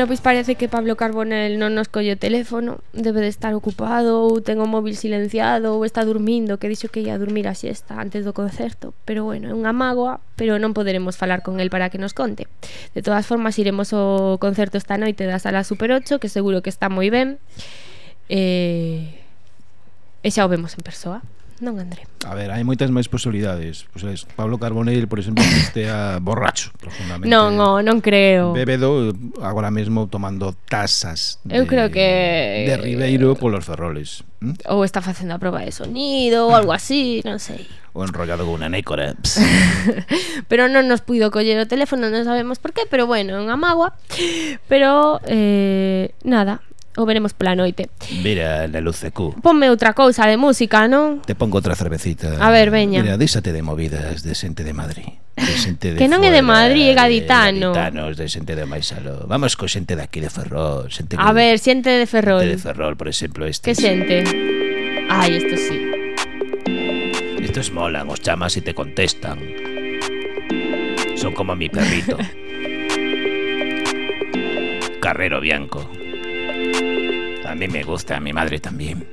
S3: Bueno, pois parece que Pablo Carbonell non nos colle o teléfono Debe de estar ocupado ou ten o móvil silenciado ou está dormindo Que dixo que ia dormir a siesta antes do concerto. Pero bueno, é unha mágoa Pero non poderemos falar con el para que nos conte. De todas formas, iremos ao concerto esta noite da Sala Super 8 Que seguro que está moi ben. E, e xa o vemos en persoa non, André?
S2: A ver, hai moitas máis posibilidades. Pois pues, Pablo Carbonell, por exemplo, estea (laughs) borracho, profundamente.
S3: Non, oh, non creo.
S2: Bebedo agora mesmo tomando tasas.
S3: De, Eu creo que
S2: de Ribeiro eh, polos ferroles. ¿Mm?
S3: Ou está facendo a proba de sonido ou algo así, non sei. (laughs)
S2: O enrollado con unha nécora. (laughs)
S3: pero non nos puido coller o teléfono, non sabemos por qué, pero bueno, unha magua. Pero eh, nada, O veremos pola noite.
S2: Mira, na luz de cu.
S3: Ponme outra cousa de música, non?
S2: Te pongo outra cervecita.
S3: A ver, veña.
S2: Mira, díxate de movidas de xente de Madrid. De xente de
S3: que non é de Madrid, é gaditano.
S2: De gaditanos, de xente de Maisalo. Vamos co xente de aquí de Ferrol. Xente.
S3: A ver, xente de Ferrol.
S2: Xente de Ferrol, por exemplo, este.
S3: Que xente? Ai, isto sí.
S5: Estos molan, os chamas e te contestan. Son como mi perrito. (laughs) Carrero Bianco. A mí me gusta, a mi madre también.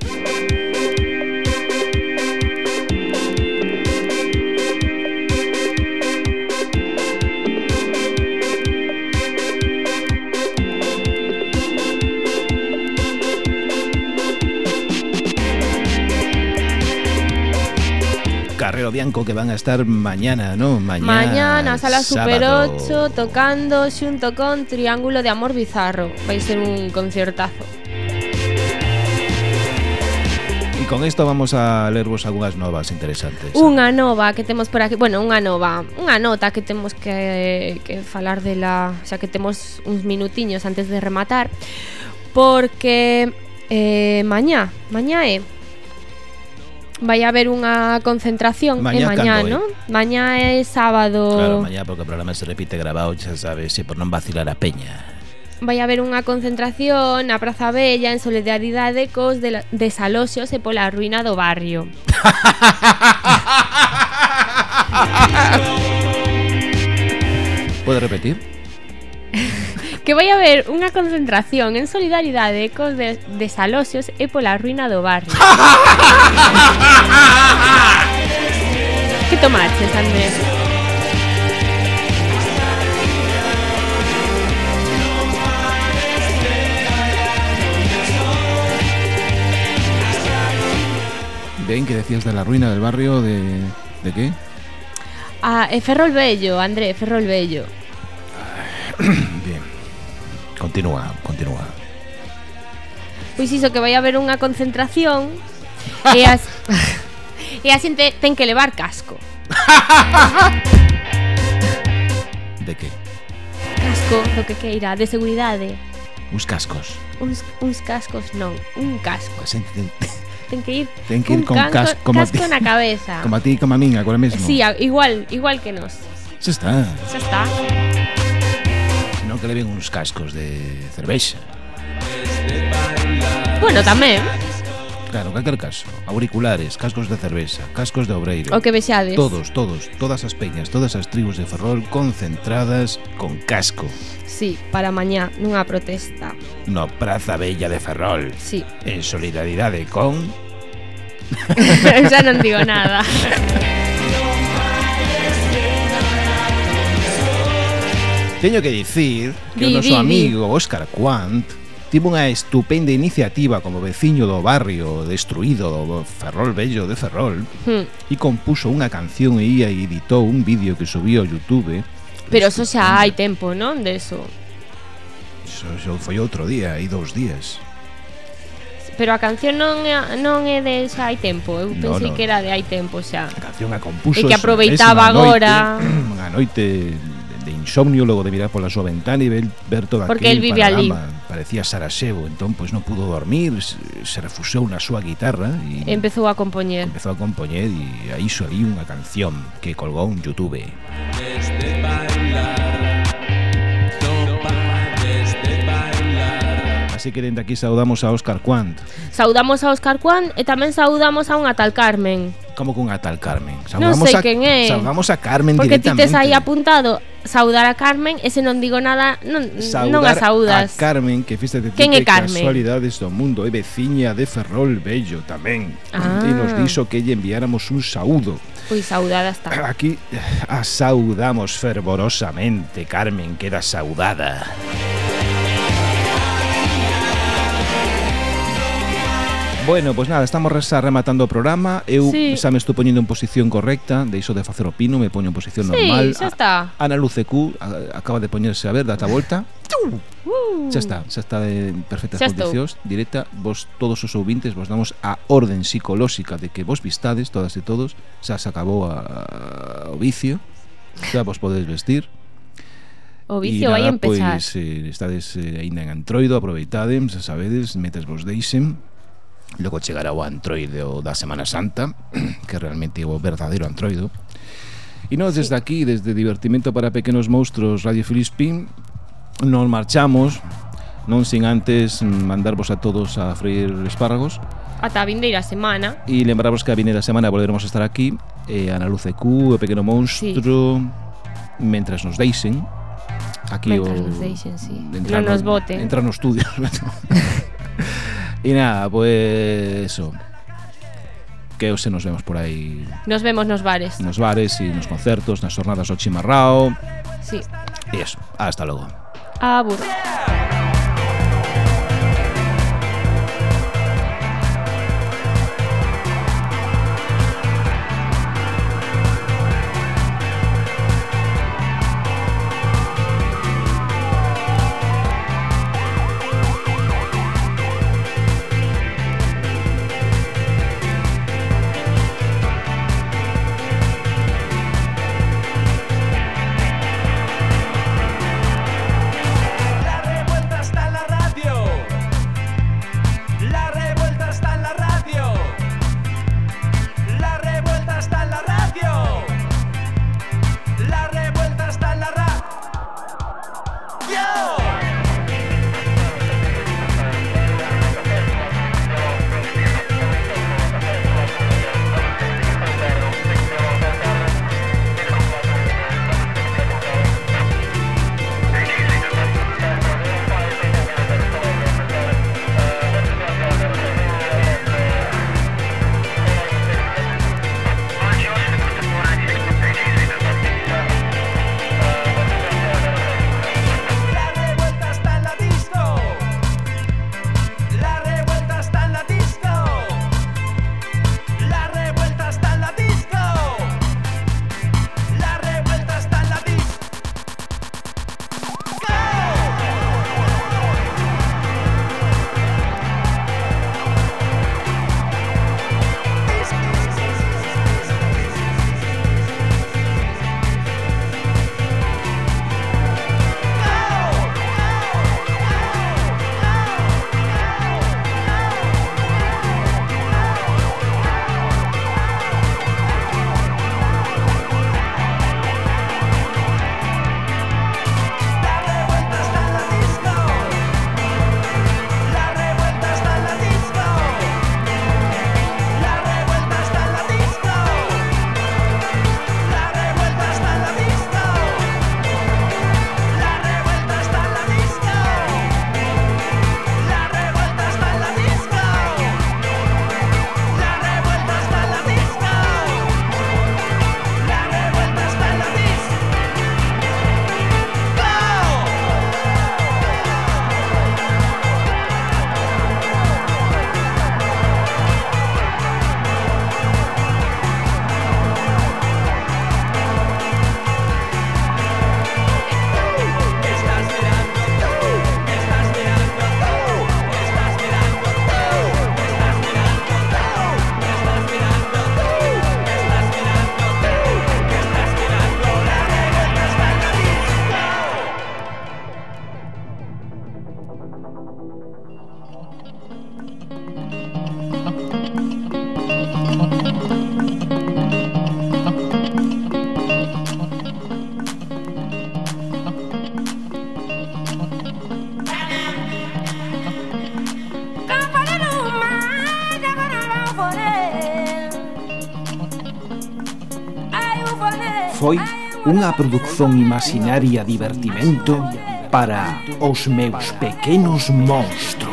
S2: o Bianco que van a estar mañana, ¿no? Mañana,
S3: mañana, Sala
S2: sábado.
S3: Super 8, tocando xunto con Triángulo de Amor Bizarro. Vai ser un concertazo.
S2: E con isto vamos a lervos algunhas novas interesantes.
S3: Unha nova que temos por aquí, bueno, unha nova, unha nota que temos que, que falar de la, que temos uns minutiños antes de rematar, porque eh, mañá, mañá é eh, vai haber unha concentración
S2: cando é?
S3: non? Mañá é sábado.
S2: Claro, mañá porque o programa se repite grabado, xa sabes, e por non vacilar a peña.
S3: vai haber unha concentración na Praza Bella en solidaridade cos de desaloxos e pola ruína do barrio. (laughs)
S2: Pode repetir?
S3: Que vai haber unha concentración en solidaridade cos de desaloxos e pola ruína do barrio. Que tomaches, Andrés?
S2: Ben, que decías de la ruina del barrio de... ¿De qué?
S3: Ah, Ferrol Bello, André, Ferrol Bello. (coughs)
S2: Continúa, continúa.
S3: Pois iso que vai haber unha concentración (laughs) e as e a xente ten que levar casco. (laughs)
S2: de que?
S3: Casco, do que queira, de seguridade.
S2: Uns cascos.
S3: Uns, uns cascos non, un casco.
S2: A xente ten,
S3: ten que ir,
S2: ten que ir con
S3: casco,
S2: casco, como casco ti,
S3: na cabeza. (laughs)
S2: Como a ti e como a min agora mesmo.
S3: Sí, igual, igual que nós.
S2: Xa está.
S3: Xa está
S2: non que leven uns cascos de cervexa.
S3: Bueno, tamén.
S2: Claro, en calquer caso, auriculares, cascos de cerveza, cascos de obreiro.
S3: O que vexades.
S2: Todos, todos, todas as peñas, todas as tribus de Ferrol concentradas con casco.
S3: Sí, para mañá, nunha protesta.
S2: No Praza Bella de Ferrol.
S3: Sí.
S2: En solidaridade con... (laughs)
S3: Xa non digo nada. (laughs)
S2: Teño que dicir que
S3: di,
S2: o noso
S3: di,
S2: amigo Óscar Quant tivo unha estupenda iniciativa como veciño do barrio destruído do Ferrol Bello de Ferrol
S3: hmm.
S2: e compuso unha canción e ia e editou un vídeo que subiu ao Youtube
S3: Pero eso xa hai tempo, non? De eso.
S2: Eso, eso foi outro día, hai dous días
S3: Pero a canción non é, non é de xa hai tempo Eu pensei
S2: no, no.
S3: que era de hai tempo xa
S2: A canción a compuso
S3: E que aproveitaba agora (clears throat)
S2: Unha noite de insomnio logo de mirar pola súa ventana e ver todo
S3: Porque
S2: aquel
S3: vive
S2: panorama. Parecía Sarasevo, entón pois non pudo dormir, se refusou na súa guitarra e
S3: empezou a compoñer.
S2: Empezou a compoñer e aí saliu unha canción que colgou un YouTube. Desde bailar, Así que dende aquí saudamos a Óscar Quant.
S3: Saudamos a Óscar Quant e tamén saudamos a unha tal Carmen.
S2: Como cunha tal Carmen? Saudamos
S3: sei
S2: a,
S3: quen é.
S2: Saudamos a Carmen
S3: Porque
S2: directamente.
S3: Porque ti tes aí apuntado saudar a Carmen e se non digo nada non, non a saudas.
S2: a Carmen que fiste de
S3: Quen é Carmen?
S2: casualidades do mundo é veciña de Ferrol Bello tamén
S3: ah.
S2: e nos dixo que lle enviáramos un saúdo.
S3: Pois saudada está.
S2: Eh, aquí eh, a saudamos fervorosamente Carmen queda saudada. Bueno, pois pues nada, estamos rematando o programa. Eu
S3: sí.
S2: xa me estou poñendo en posición correcta deixo de facer o pino, me poño en posición
S3: sí,
S2: normal.
S3: xa está.
S2: Ana Luce Q acaba de poñerse a ver, data volta.
S3: Uh.
S2: Xa está, xa está en perfectas
S3: xa
S2: condicións. Directa, vos todos os ouvintes Vos damos a orden psicolóxica De que vos vistades, todas e todos. Xa se acabou a, a, o vicio Xa vos podedes vestir.
S3: O vicio vai empezar.
S2: Pois, eh, estades eh, aínda en antroido Aproveitades, xa sabedes, metes vos deixen. Logo chegará o antroide da Semana Santa (clears throat) Que realmente é o verdadeiro antroido. E nós desde aquí, desde Divertimento para Pequenos Monstros Radio Filispín Nos marchamos Non sin antes mandarvos a todos a freír espárragos.
S3: Ata a vindeira semana.
S2: E lembrarvos que a vindeira semana volveremos a estar aquí eh, Ana Luz EQ, o Pequeno Monstro sí. Mentras nos deixen Aquí
S3: Mentras
S2: o...
S3: nos deixen, sí.
S2: Entrar
S3: no nos voten.
S2: Entrar (laughs) no estudio (laughs) Y nada, pues eso. Que os nos vemos por aí.
S3: Nos vemos nos bares.
S2: Nos bares e nos concertos, nas jornadas do Chimarrao.
S3: Sí.
S2: E eso, hasta logo.
S3: Abur.
S2: unha produción imaginaria divertimento para os meus pequenos monstros.